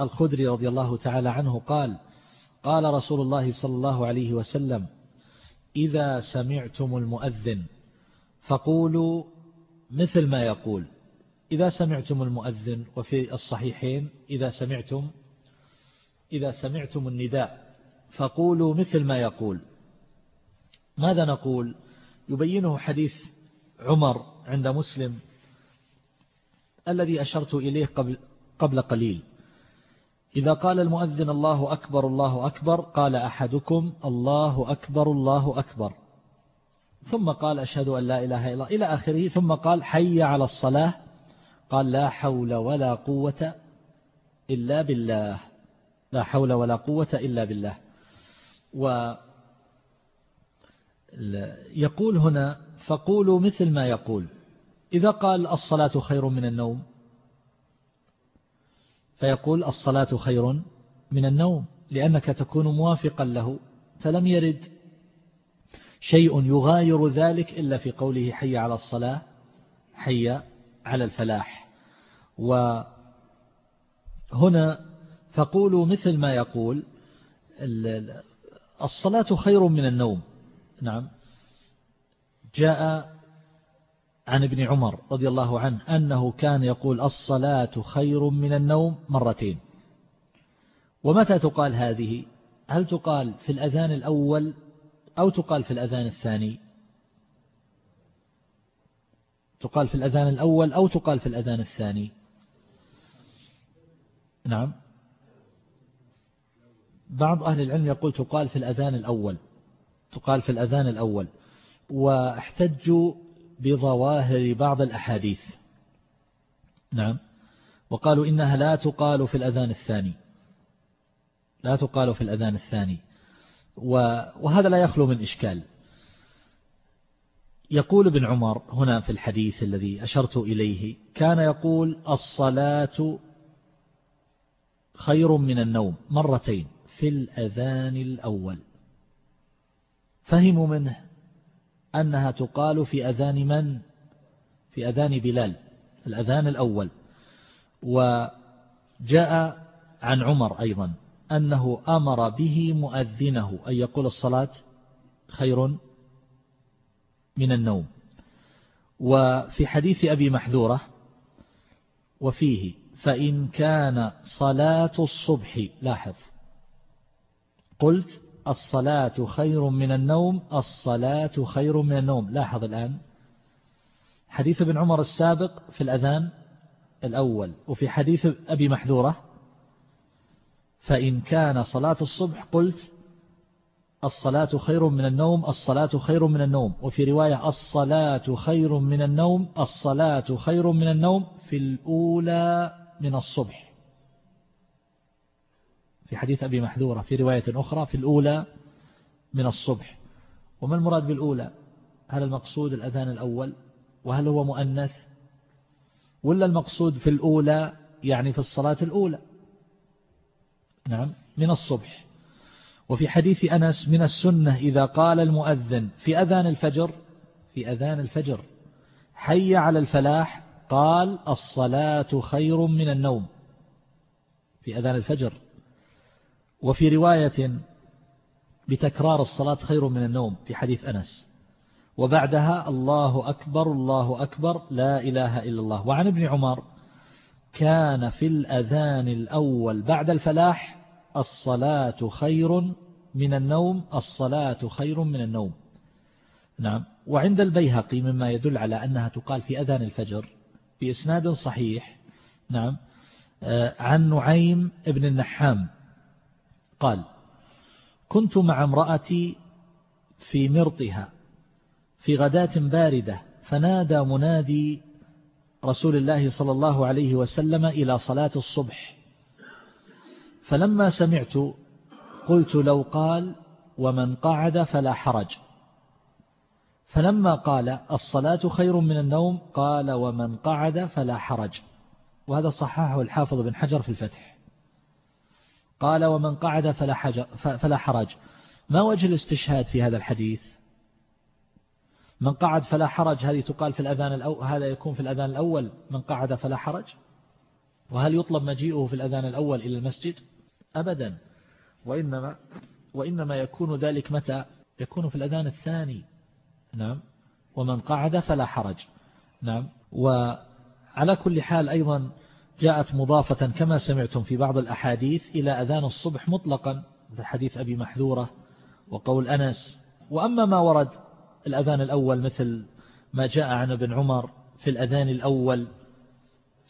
الخدري رضي الله تعالى عنه قال قال رسول الله صلى الله عليه وسلم إذا سمعتم المؤذن فقولوا مثل ما يقول إذا سمعتم المؤذن وفي الصحيحين إذا سمعتم إذا سمعتم النداء فقولوا مثل ما يقول. ماذا نقول؟ يبينه حديث عمر عند مسلم الذي أشرت إليه قبل, قبل قليل. إذا قال المؤذن الله أكبر الله أكبر قال أحدكم الله أكبر الله أكبر. ثم قال أشهد أن لا إله إلا إلى آخره ثم قال حي على الصلاة. قال لا حول ولا قوة إلا بالله. لا حول ولا قوة إلا بالله. و يقول هنا فقولوا مثل ما يقول. إذا قال الصلاة خير من النوم فيقول الصلاة خير من النوم لأنك تكون موافقا له فلم يرد. شيء يغاير ذلك إلا في قوله حي على الصلاة حي على الفلاح. وهنا فقولوا مثل ما يقول الصلاة خير من النوم. نعم. جاء عن ابن عمر رضي الله عنه أنه كان يقول الصلاة خير من النوم مرتين. ومتى تقال هذه؟ هل تقال في الأذان الأول أو تقال في الأذان الثاني؟ تقال في الأذان الأول أو تقال في الأذان الثاني؟ نعم. بعض أهل العلم يقول تقال في الأذان الأول تقال في الأذان الأول. واحتجوا بظواهر بعض الأحاديث. نعم. وقالوا إنها لا تقال في الأذان الثاني. لا تقال في الأذان الثاني. وهذا لا يخلو من إشكال. يقول ابن عمر هنا في الحديث الذي أشرت إليه كان يقول الصلاة خير من النوم مرتين في الأذان الأول. فهموا منه أنها تقال في أذان من؟ في أذان بلال الأذان الأول. وجاء عن عمر أيضا أنه أمر به مؤذنه أن يقول الصلاة خير من النوم. وفي حديث أبي محذورة وفيه فإن كان صلاة الصبح لاحظ قلت الصلاة خير من النوم الصلاة خير من النوم. لاحظ الآن. حديث ابن عمر السابق في الأذان الأول وفي حديث أبي محذورة فإن كان صلاة الصبح قلت الصلاة خير من النوم الصلاة خير من النوم. وفي رواية الصلاة خير من النوم الصلاة خير من النوم في الأولى من الصبح. في حديث أبي محذورة في رواية أخرى في الأولى من الصبح. وما المراد بالأولى؟ هل المقصود الأذان الأول؟ وهل هو مؤنث؟ ولا المقصود في الأولى يعني في الصلاة الأولى؟ نعم من الصبح. وفي حديث أنس من السنة إذا قال المؤذن في أذان الفجر في أذان الفجر حي على الفلاح قال الصلاة خير من النوم في أذان الفجر. وفي رواية بتكرار الصلاة خير من النوم في حديث أنس. وبعدها الله أكبر الله أكبر لا إله إلا الله. وعن ابن عمر كان في الأذان الأول بعد الفلاح الصلاة خير من النوم الصلاة خير من النوم. نعم. وعند البيهقي مما يدل على أنها تقال في أذان الفجر بإسناد صحيح نعم آه، عن نعيم ابن النحام قال كنت مع امرأتي في مرطها في غداة باردة فنادى منادي رسول الله صلى الله عليه وسلم إلى صلاة الصبح. فلما سمعت قلت لو قال ومن قعد فلا حرج. فلما قال الصلاة خير من النوم قال ومن قعد فلا حرج. وهذا صححه الحافظ بن حجر في الفتح. قال ومن قعد فلا, حجر فلا حرج. ما وجه الاستشهاد في هذا الحديث؟ من قعد فلا حرج هذه تقال في الأذان الأول هذا يكون في الأذان الأول من قعد فلا حرج؟ وهل يطلب مجيئه في الأذان الأول إلى المسجد؟ أبدا. وإنما, وإنما يكون ذلك متى؟ يكون في الأذان الثاني. نعم. ومن قعد فلا حرج. نعم. وعلى كل حال أيضا جاءت مضافة كما سمعتم في بعض الأحاديث إلى أذان الصبح مطلقا مثل حديث أبي محذورة وقول أنس. وأما ما ورد الأذان الأول مثل ما جاء عن ابن عمر في الأذان الأول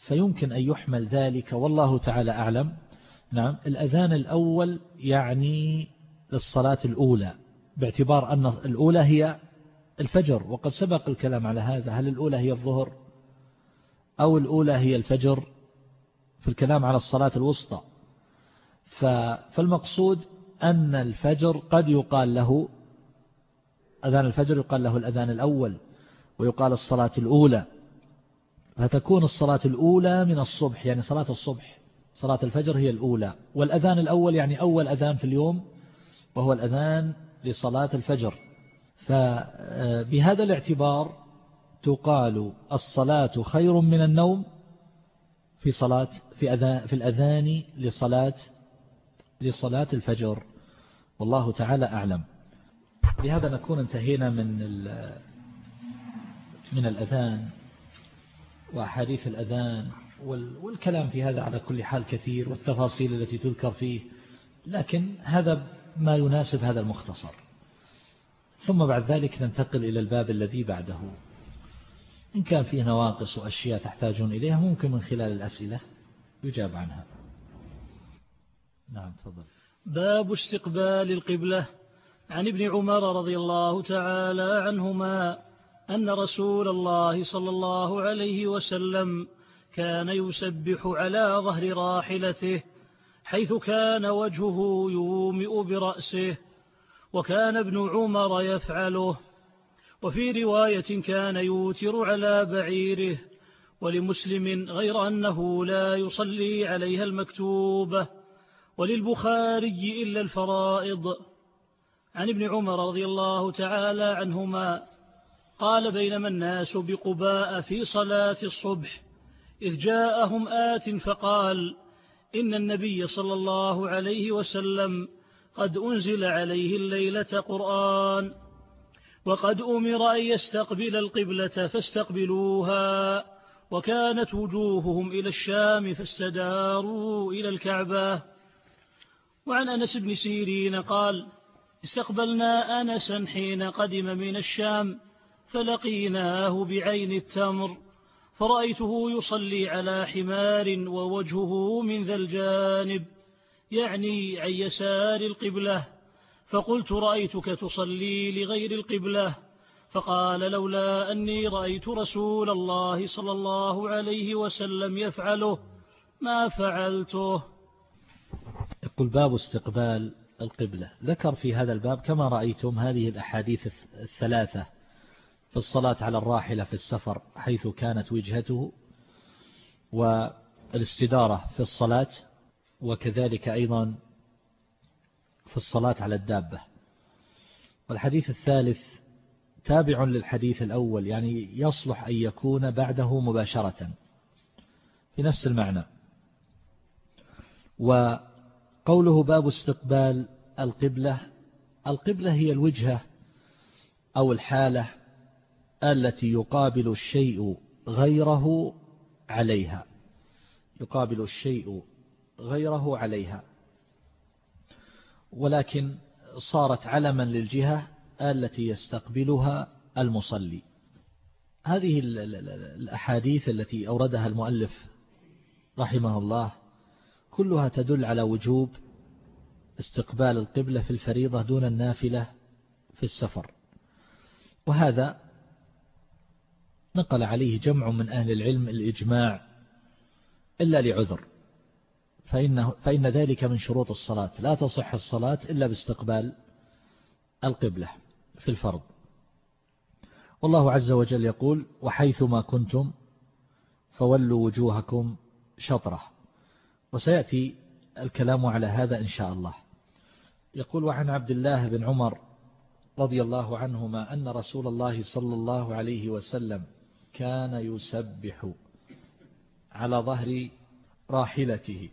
فيمكن أن يحمل ذلك والله تعالى أعلم. نعم الأذان الأول يعني للصلاة الأولى باعتبار أن الأولى هي الفجر. وقد سبق الكلام على هذا هل الأولى هي الظهر أو الأولى هي الفجر؟ في الكلام على الصلاة الوسطى. فالمقصود أن الفجر قد يقال له أذان الفجر يقال له الأذان الأول ويقال الصلاة الأولى. فتكون الصلاة الأولى من الصبح يعني صلاة الصبح صلاة الفجر هي الأولى. والأذان الأول يعني أول أذان في اليوم وهو الأذان لصلاة الفجر. فبهذا الاعتبار تقال الصلاة خير من النوم في صلاة في أذان في الأذان لصلاة لصلاة الفجر. والله تعالى أعلم. بهذا نكون انتهينا من من الأذان وأحاديث الأذان والكلام في هذا على كل حال كثير والتفاصيل التي تذكر فيه. لكن هذا ما يناسب هذا المختصر. ثم بعد ذلك ننتقل إلى الباب الذي بعده. إن كان فيه نواقص وأشياء تحتاجون إليها ممكن من خلال الأسئلة يجاب عنها. نعم تفضل. باب استقبال القبلة. عن ابن عمر رضي الله تعالى عنهما أن رسول الله صلى الله عليه وسلم كان يسبح على ظهر راحلته حيث كان وجهه يومئ برأسه وكان ابن عمر يفعله. وفي رواية كان يوتر على بعيره ولمسلم غير أنه لا يصلي عليها المكتوبة وللبخاري إلا الفرائض. عن ابن عمر رضي الله تعالى عنهما قال بينما الناس بقباء في صلاة الصبح إذ جاءهم آت فقال إن النبي صلى الله عليه وسلم قد أنزل عليه الليلة قرآن وقد أمر أن يستقبل القبلة فاستقبلوها وكانت وجوههم إلى الشام فاستداروا إلى الكعبة. وعن أنس بن سيرين قال استقبلنا أنسا حين قدم من الشام فلقيناه بعين التمر فرأيته يصلي على حمار ووجهه من ذا الجانب يعني عن يسار القبلة. فقلت رأيتك تصلي لغير القبلة. فقال لولا أني رأيت رسول الله صلى الله عليه وسلم يفعله ما فعلته. يقول باب استقبال القبلة. ذكر في هذا الباب كما رأيتم هذه الأحاديث الثلاثة في الصلاة على الراحلة في السفر حيث كانت وجهته والاستدارة في الصلاة وكذلك أيضا في الصلاة على الدابة. والحديث الثالث تابع للحديث الأول يعني يصلح أن يكون بعده مباشرة. في نفس المعنى. وقوله باب استقبال القبلة القبلة هي الوجهة أو الحالة التي يقابل الشيء غيره عليها. يقابل الشيء غيره عليها. ولكن صارت علما للجهة التي يستقبلها المصلي. هذه الأحاديث التي أوردها المؤلف رحمه الله كلها تدل على وجوب استقبال القبلة في الفريضة دون النافلة في السفر. وهذا نقل عليه جمع من أهل العلم الإجماع إلا لعذر. فإنه فإن ذلك من شروط الصلاة. لا تصح الصلاة إلا باستقبال القبلة في الفرض. والله عز وجل يقول وحيثما كنتم فولوا وجوهكم شطرة. وسيأتي الكلام على هذا إن شاء الله. يقول وعن عبد الله بن عمر رضي الله عنهما أن رسول الله صلى الله عليه وسلم كان يسبح على ظهر راحلته.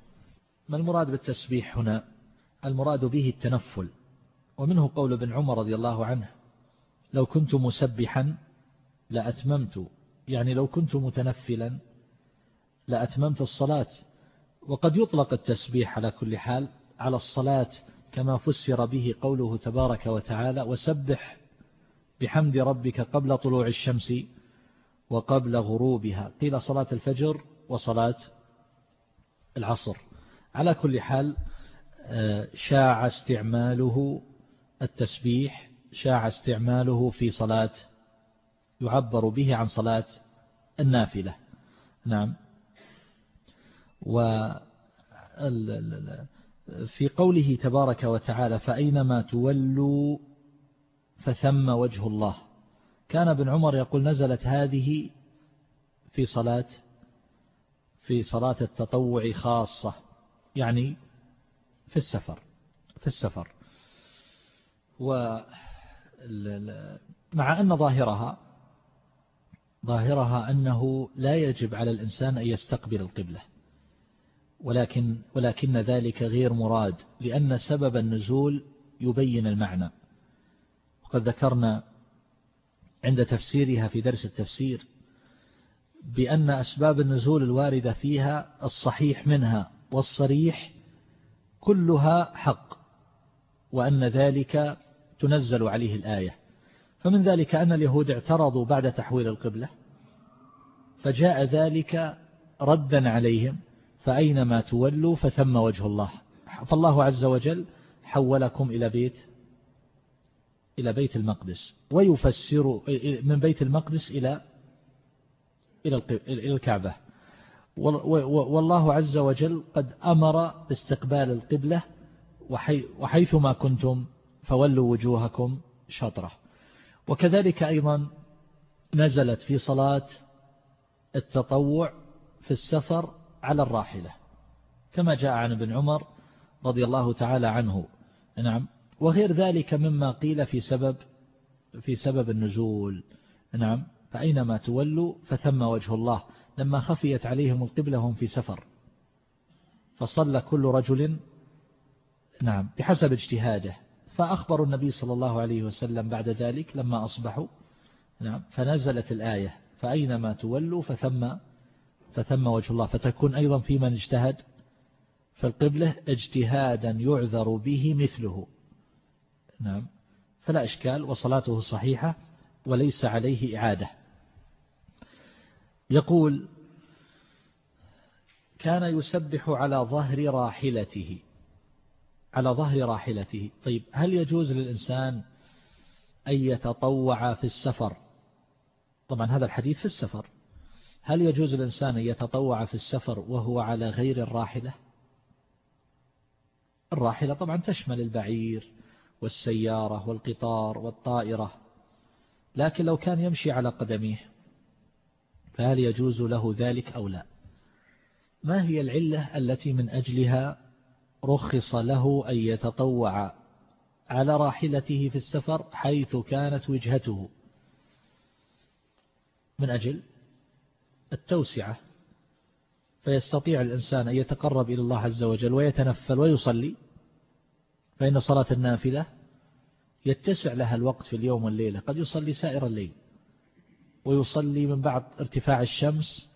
ما المراد بالتسبيح هنا؟ المراد به التنفل. ومنه قول ابن عمر رضي الله عنه لو كنت مسبحا لأتممت. يعني لو كنت متنفلا لأتممت الصلاة. وقد يطلق التسبيح على كل حال على الصلاة كما فسر به قوله تبارك وتعالى وسبح بحمد ربك قبل طلوع الشمس وقبل غروبها. قيل صلاة الفجر وصلاة العصر. على كل حال آه، شاع استعماله التسبيح شاع استعماله في صلاة يعبر به عن صلاة النافلة. نعم. و في قوله تبارك وتعالى فأينما تولوا فثم وجه الله. كان ابن عمر يقول نزلت هذه في صلاة في صلاة التطوع خاصة. يعني في السفر في السفر. ومع أن ظاهرها ظاهرها أنه لا يجب على الإنسان أن يستقبل القبلة. ولكن ولكن ذلك غير مراد لأن سبب النزول يبين المعنى. وقد ذكرنا عند تفسيرها في درس التفسير بأن أسباب النزول الواردة فيها الصحيح منها. والصريح كلها حق وأن ذلك تنزل عليه الآية. فمن ذلك أن اليهود اعترضوا بعد تحويل القبلة فجاء ذلك ردا عليهم فأينما تولوا فثم وجه الله. فالله عز وجل حولكم إلى بيت إلى بيت المقدس ويفسر من بيت المقدس إلى إلى الكعبة. والله عز وجل قد أمر باستقبال القبلة وحيثما كنتم فولوا وجوهكم شطرة. وكذلك أيضا نزلت في صلاة التطوع في السفر على الراحلة كما جاء عن ابن عمر رضي الله تعالى عنه. نعم. وغير ذلك مما قيل في سبب في سبب النزول. نعم. فأينما تولوا فثم وجه الله. لما خفيت عليهم القبلة هم في سفر. فصلى كل رجل نعم بحسب اجتهاده. فأخبر النبي صلى الله عليه وسلم بعد ذلك لما أصبحوا نعم فنزلت الآية فأينما تولوا فثم فثم وجه الله. فتكون أيضا في من اجتهد في القبلة اجتهادا يعذر به مثله. نعم فلا إشكال وصلاته صحيحة وليس عليه إعادة. يقول كان يسبح على ظهر راحلته على ظهر راحلته. طيب هل يجوز للإنسان أن يتطوع في السفر؟ طبعا هذا الحديث في السفر. هل يجوز الإنسان أن يتطوع في السفر وهو على غير الراحلة؟ الراحلة طبعا تشمل البعير والسيارة والقطار والطائرة لكن لو كان يمشي على قدميه فهل يجوز له ذلك أو لا؟ ما هي العلة التي من أجلها رخص له أن يتطوع على راحلته في السفر حيث كانت وجهته؟ من أجل التوسعة. فيستطيع الإنسان أن يتقرب إلى الله عز وجل ويتنفل ويصلي. فإن صلاة النافلة يتسع لها الوقت في اليوم والليلة. قد يصلي سائر الليل. ويصلي من بعد ارتفاع الشمس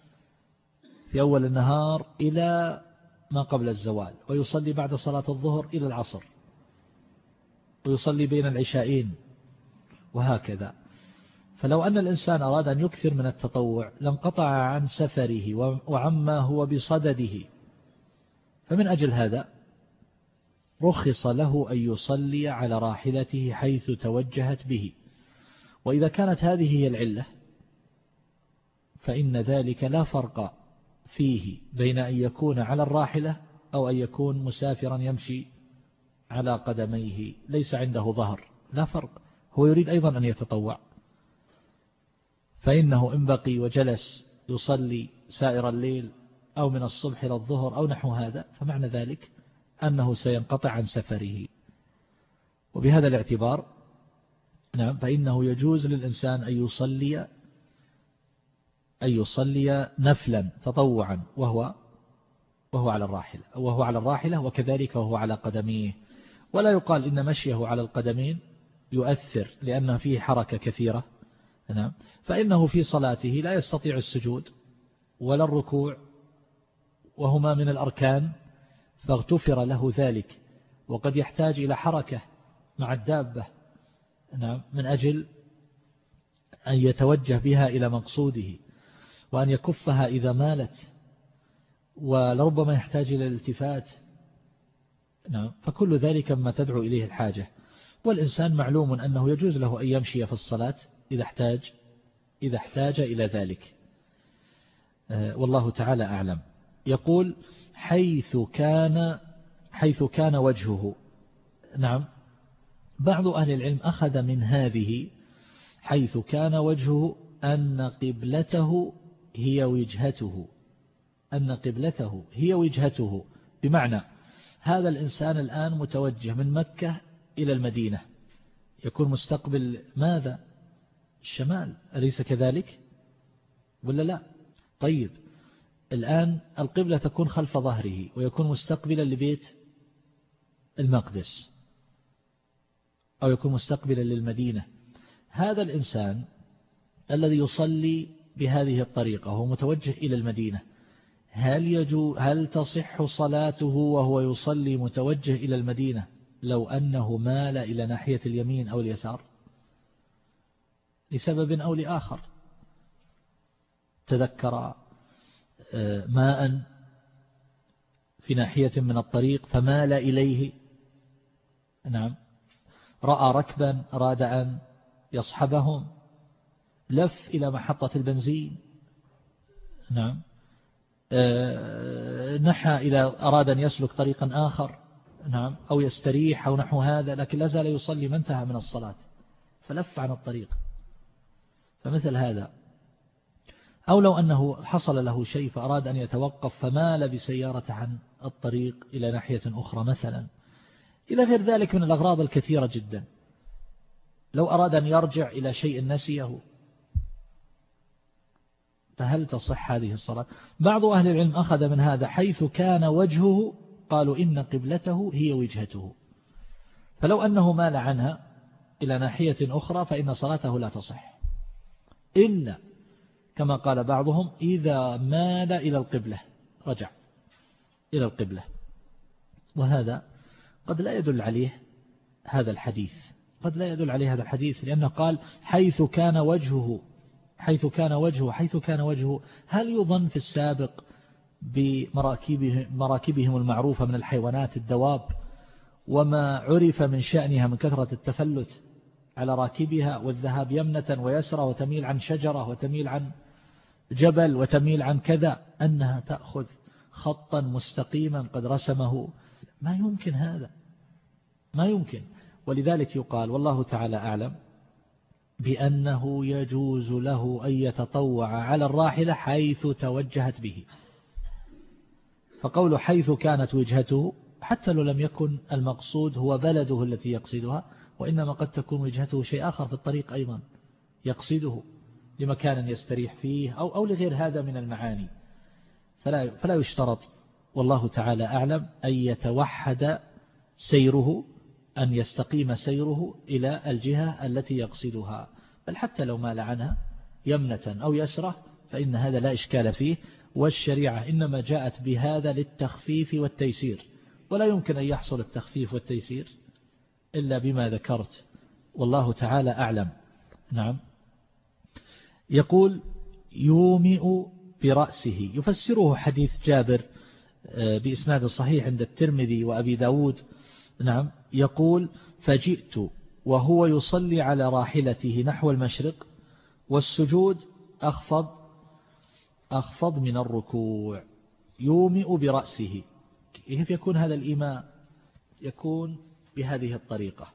في أول النهار إلى ما قبل الزوال ويصلي بعد صلاة الظهر إلى العصر ويصلي بين العشاءين وهكذا. فلو أن الإنسان أراد أن يكثر من التطوع لانقطع عن سفره وعما هو بصدده. فمن أجل هذا رخص له أن يصلي على راحلته حيث توجهت به. وإذا كانت هذه هي العلة فإن ذلك لا فرق فيه بين أن يكون على الراحلة أو أن يكون مسافرا يمشي على قدميه. ليس عنده ظهر. لا فرق. هو يريد أيضا أن يتطوع. فإنه إن بقي وجلس يصلي سائر الليل أو من الصبح إلى الظهر أو نحو هذا فمعنى ذلك أنه سينقطع عن سفره. وبهذا الاعتبار نعم فإنه يجوز للإنسان أن يصلي أن يصلي نفلا تطوعا وهو وهو على الراحلة وهو على الراحلة وكذلك وهو على قدميه. ولا يقال إن مشيه على القدمين يؤثر لأن فيه حركة كثيرة. نعم. فإنه في صلاته لا يستطيع السجود ولا الركوع وهما من الأركان فاغتفر له ذلك. وقد يحتاج إلى حركة مع الدابة نعم من أجل أن يتوجه بها إلى مقصوده. وأن يكفها إذا مالت ولربما يحتاج إلى الالتفات. نعم فكل ذلك ما تدعو إليه الحاجة. والإنسان معلوم أنه يجوز له أن يمشي في الصلاة إذا احتاج إذا احتاج إلى ذلك. آه، والله تعالى أعلم. يقول حيث كان حيث كان وجهه. نعم. بعض أهل العلم أخذ من هذه حيث كان وجهه أن قبلته هي وجهته أن قبلته هي وجهته. بمعنى هذا الإنسان الآن متوجه من مكة إلى المدينة. يكون مستقبل ماذا؟ الشمال. أليس كذلك؟ ولا لا؟ طيب الآن القبلة تكون خلف ظهره ويكون مستقبلا لبيت المقدس أو يكون مستقبلا للمدينة. هذا الإنسان الذي يصلي بهذه الطريقة وهو متوجه إلى المدينة. هل, يجو هل تصح صلاته وهو يصلي متوجه إلى المدينة لو أنه مال إلى ناحية اليمين أو اليسار؟ لسبب أو لآخر. تذكر آه، ماء في ناحية من الطريق فمال إليه. نعم. رأى ركبا أراد أن يصحبهم. لف إلى محطة البنزين. نعم. آه، نحى إلى أراد أن يسلك طريقا آخر. نعم. أو يستريح أو نحو هذا لكن لا زال يصلي ما انتهى من الصلاة. فلف عن الطريق. فمثل هذا. أو لو أنه حصل له شيء فأراد أن يتوقف فمال بسيارة عن الطريق إلى ناحية أخرى مثلا. إلى غير ذلك من الأغراض الكثيرة جدا. لو أراد أن يرجع إلى شيء نسيه فهل تصح هذه الصلاة؟ بعض أهل العلم أخذ من هذا حيث كان وجهه قالوا إن قبلته هي وجهته. فلو أنه مال عنها إلى ناحية أخرى فإن صلاته لا تصح. إلا كما قال بعضهم إذا مال إلى القبلة رجع إلى القبلة. وهذا قد لا يدل عليه هذا الحديث. قد لا يدل عليه هذا الحديث لأنه قال حيث كان وجهه حيث كان وجهه حيث كان وجهه. هل يظن في السابق بمراكبهم المعروفة من الحيوانات الدواب وما عرف من شأنها من كثرة التفلت على راكبها والذهاب يمنة ويسرى وتميل عن شجرة وتميل عن جبل وتميل عن كذا أنها تأخذ خطا مستقيما قد رسمه. ما يمكن هذا؟ ما يمكن. ولذلك يقال والله تعالى أعلم بأنه يجوز له أن يتطوع على الراحلة حيث توجهت به. فقول حيث كانت وجهته حتى لو لم يكن المقصود هو بلده التي يقصدها وإنما قد تكون وجهته شيء آخر في الطريق أيضا يقصده لمكان يستريح فيه أو, أو لغير هذا من المعاني. فلا, فلا يشترط والله تعالى أعلم أن يتوحد سيره أن يستقيم سيره إلى الجهة التي يقصدها. بل حتى لو مال عنها يمنة أو يسرة فإن هذا لا إشكال فيه. والشريعة إنما جاءت بهذا للتخفيف والتيسير. ولا يمكن أن يحصل التخفيف والتيسير إلا بما ذكرت. والله تعالى أعلم. نعم. يقول يومئ برأسه. يفسره حديث جابر آه، بإسناد صحيح عند الترمذي وأبي داود. نعم. يقول فجئت وهو يصلي على راحلته نحو المشرق والسجود أخفض أخفض من الركوع يومئ برأسه. كيف يكون هذا الإيماء؟ يكون بهذه الطريقة.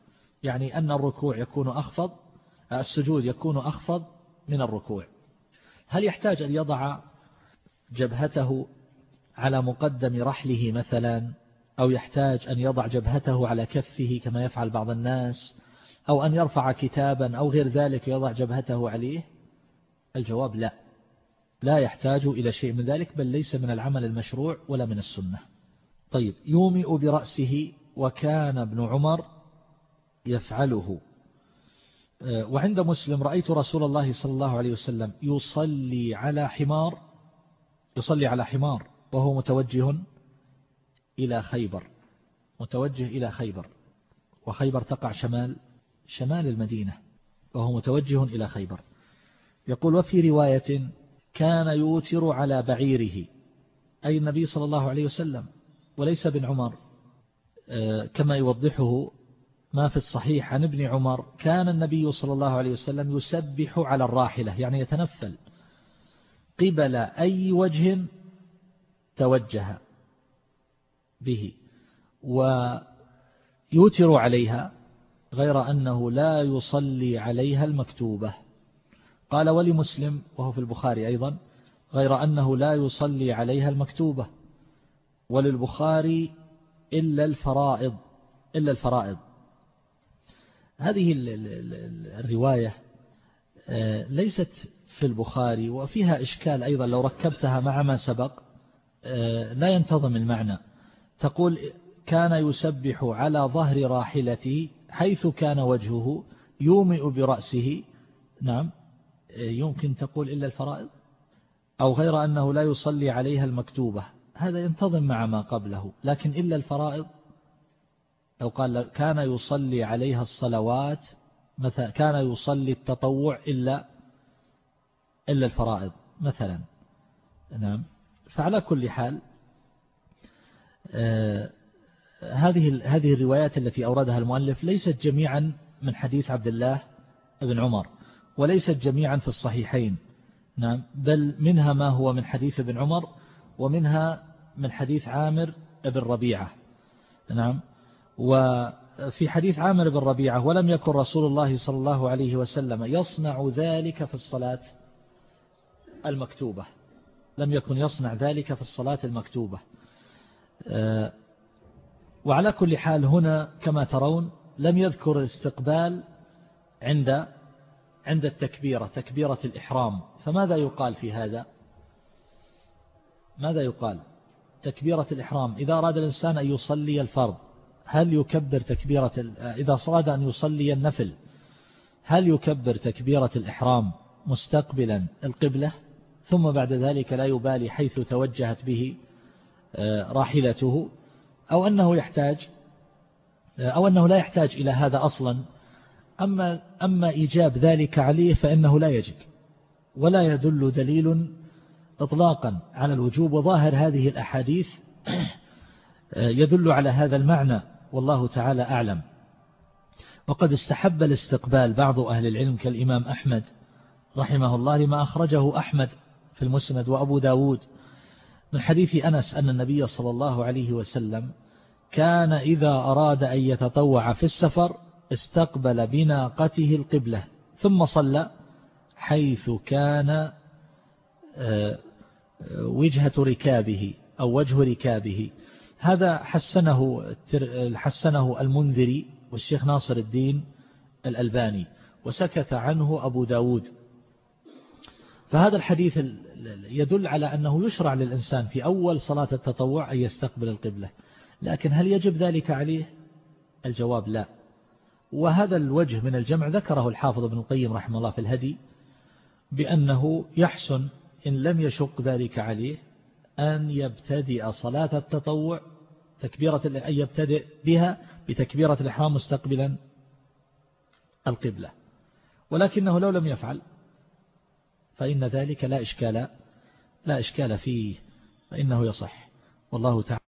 يعني أن الركوع يكون أخفض السجود يكون أخفض من الركوع. هل يحتاج أن يضع جبهته على مقدم رحله مثلا؟ أو يحتاج أن يضع جبهته على كفه كما يفعل بعض الناس أو أن يرفع كتابا أو غير ذلك يضع جبهته عليه؟ الجواب لا. لا يحتاج إلى شيء من ذلك بل ليس من العمل المشروع ولا من السنة. طيب يومئ برأسه وكان ابن عمر يفعله. آه، وعند مسلم رأيت رسول الله صلى الله عليه وسلم يصلي على حمار يصلي على حمار وهو متوجه إلى خيبر متوجه إلى خيبر وخيبر تقع شمال شمال المدينة وهو متوجه إلى خيبر. يقول وفي رواية كان يوتر على بعيره أي النبي صلى الله عليه وسلم وليس بن عمر. آه، كما يوضحه ما في الصحيح عن ابن عمر كان النبي صلى الله عليه وسلم يسبح على الراحلة يعني يتنفل قبل أي وجه توجه. به ويوتر عليها غير أنه لا يصلي عليها المكتوبة. قال ولمسلم وهو في البخاري أيضا غير أنه لا يصلي عليها المكتوبة. وللبخاري إلا الفرائض إلا الفرائض. هذه الرواية آه، ليست في البخاري وفيها إشكال أيضا لو ركبتها مع ما سبق آه، لا ينتظم المعنى. تقول كان يسبح على ظهر راحلته حيث كان وجهه يومئ برأسه. نعم. يمكن تقول إلا الفرائض؟ أو غير أنه لا يصلي عليها المكتوبة. هذا ينتظم مع ما قبله. لكن إلا الفرائض؟ لو قال كان يصلي عليها الصلوات مثلا كان يصلي التطوع إلا إلا الفرائض مثلا. نعم. فعلى كل حال هذه هذه الروايات التي أوردها المؤلف ليست جميعا من حديث عبد الله بن عمر وليست جميعا في الصحيحين. نعم بل منها ما هو من حديث ابن عمر ومنها من حديث عامر بن ربيعة. نعم وفي حديث عامر بن ربيعة ولم يكن رسول الله صلى الله عليه وسلم يصنع ذلك في الصلاة المكتوبة. لم يكن يصنع ذلك في الصلاة المكتوبة. آه، وعلى كل حال هنا كما ترون لم يذكر الاستقبال عند عند التكبيرة تكبيرة الإحرام. فماذا يقال في هذا؟ ماذا يقال؟ تكبيرة الإحرام. إذا أراد الإنسان أن يصلي الفرض هل يكبر تكبيرة إذا صاد أن يصلي النفل هل يكبر تكبيرة الإحرام مستقبلا القبلة؟ ثم بعد ذلك لا يبالي حيث توجهت به آه، راحلته أو أنه يحتاج آه، أو أنه لا يحتاج إلى هذا أصلا أما, أما إيجاب ذلك عليه فإنه لا يجب ولا يدل دليل إطلاقا على الوجوب وظاهر هذه الأحاديث آه، يدل على هذا المعنى والله تعالى أعلم. وقد استحب الاستقبال بعض أهل العلم كالإمام أحمد رحمه الله لما أخرجه أحمد في المسند وأبو داود من حديث أنس أن النبي صلى الله عليه وسلم كان إذا أراد أن يتطوع في السفر استقبل بناقته القبلة ثم صلى حيث كان آه، وجهة ركابه أو وجه ركابه. هذا حسنه حسنه المنذري والشيخ ناصر الدين الألباني وسكت عنه أبو داود. فهذا الحديث يدل على أنه يشرع للإنسان في أول صلاة التطوع أن يستقبل القبلة. لكن هل يجب ذلك عليه؟ الجواب لا. وهذا الوجه من الجمع ذكره الحافظ ابن القيم رحمه الله في الهدي بأنه يحسن إن لم يشق ذلك عليه أن يبتدئ صلاة التطوع تكبيرة أن يبتدئ بها بتكبيرة الإحرام مستقبلا القبلة. ولكنه لو لم يفعل فإن ذلك لا إشكال لا إشكال فيه فإنه يصح. والله تعالى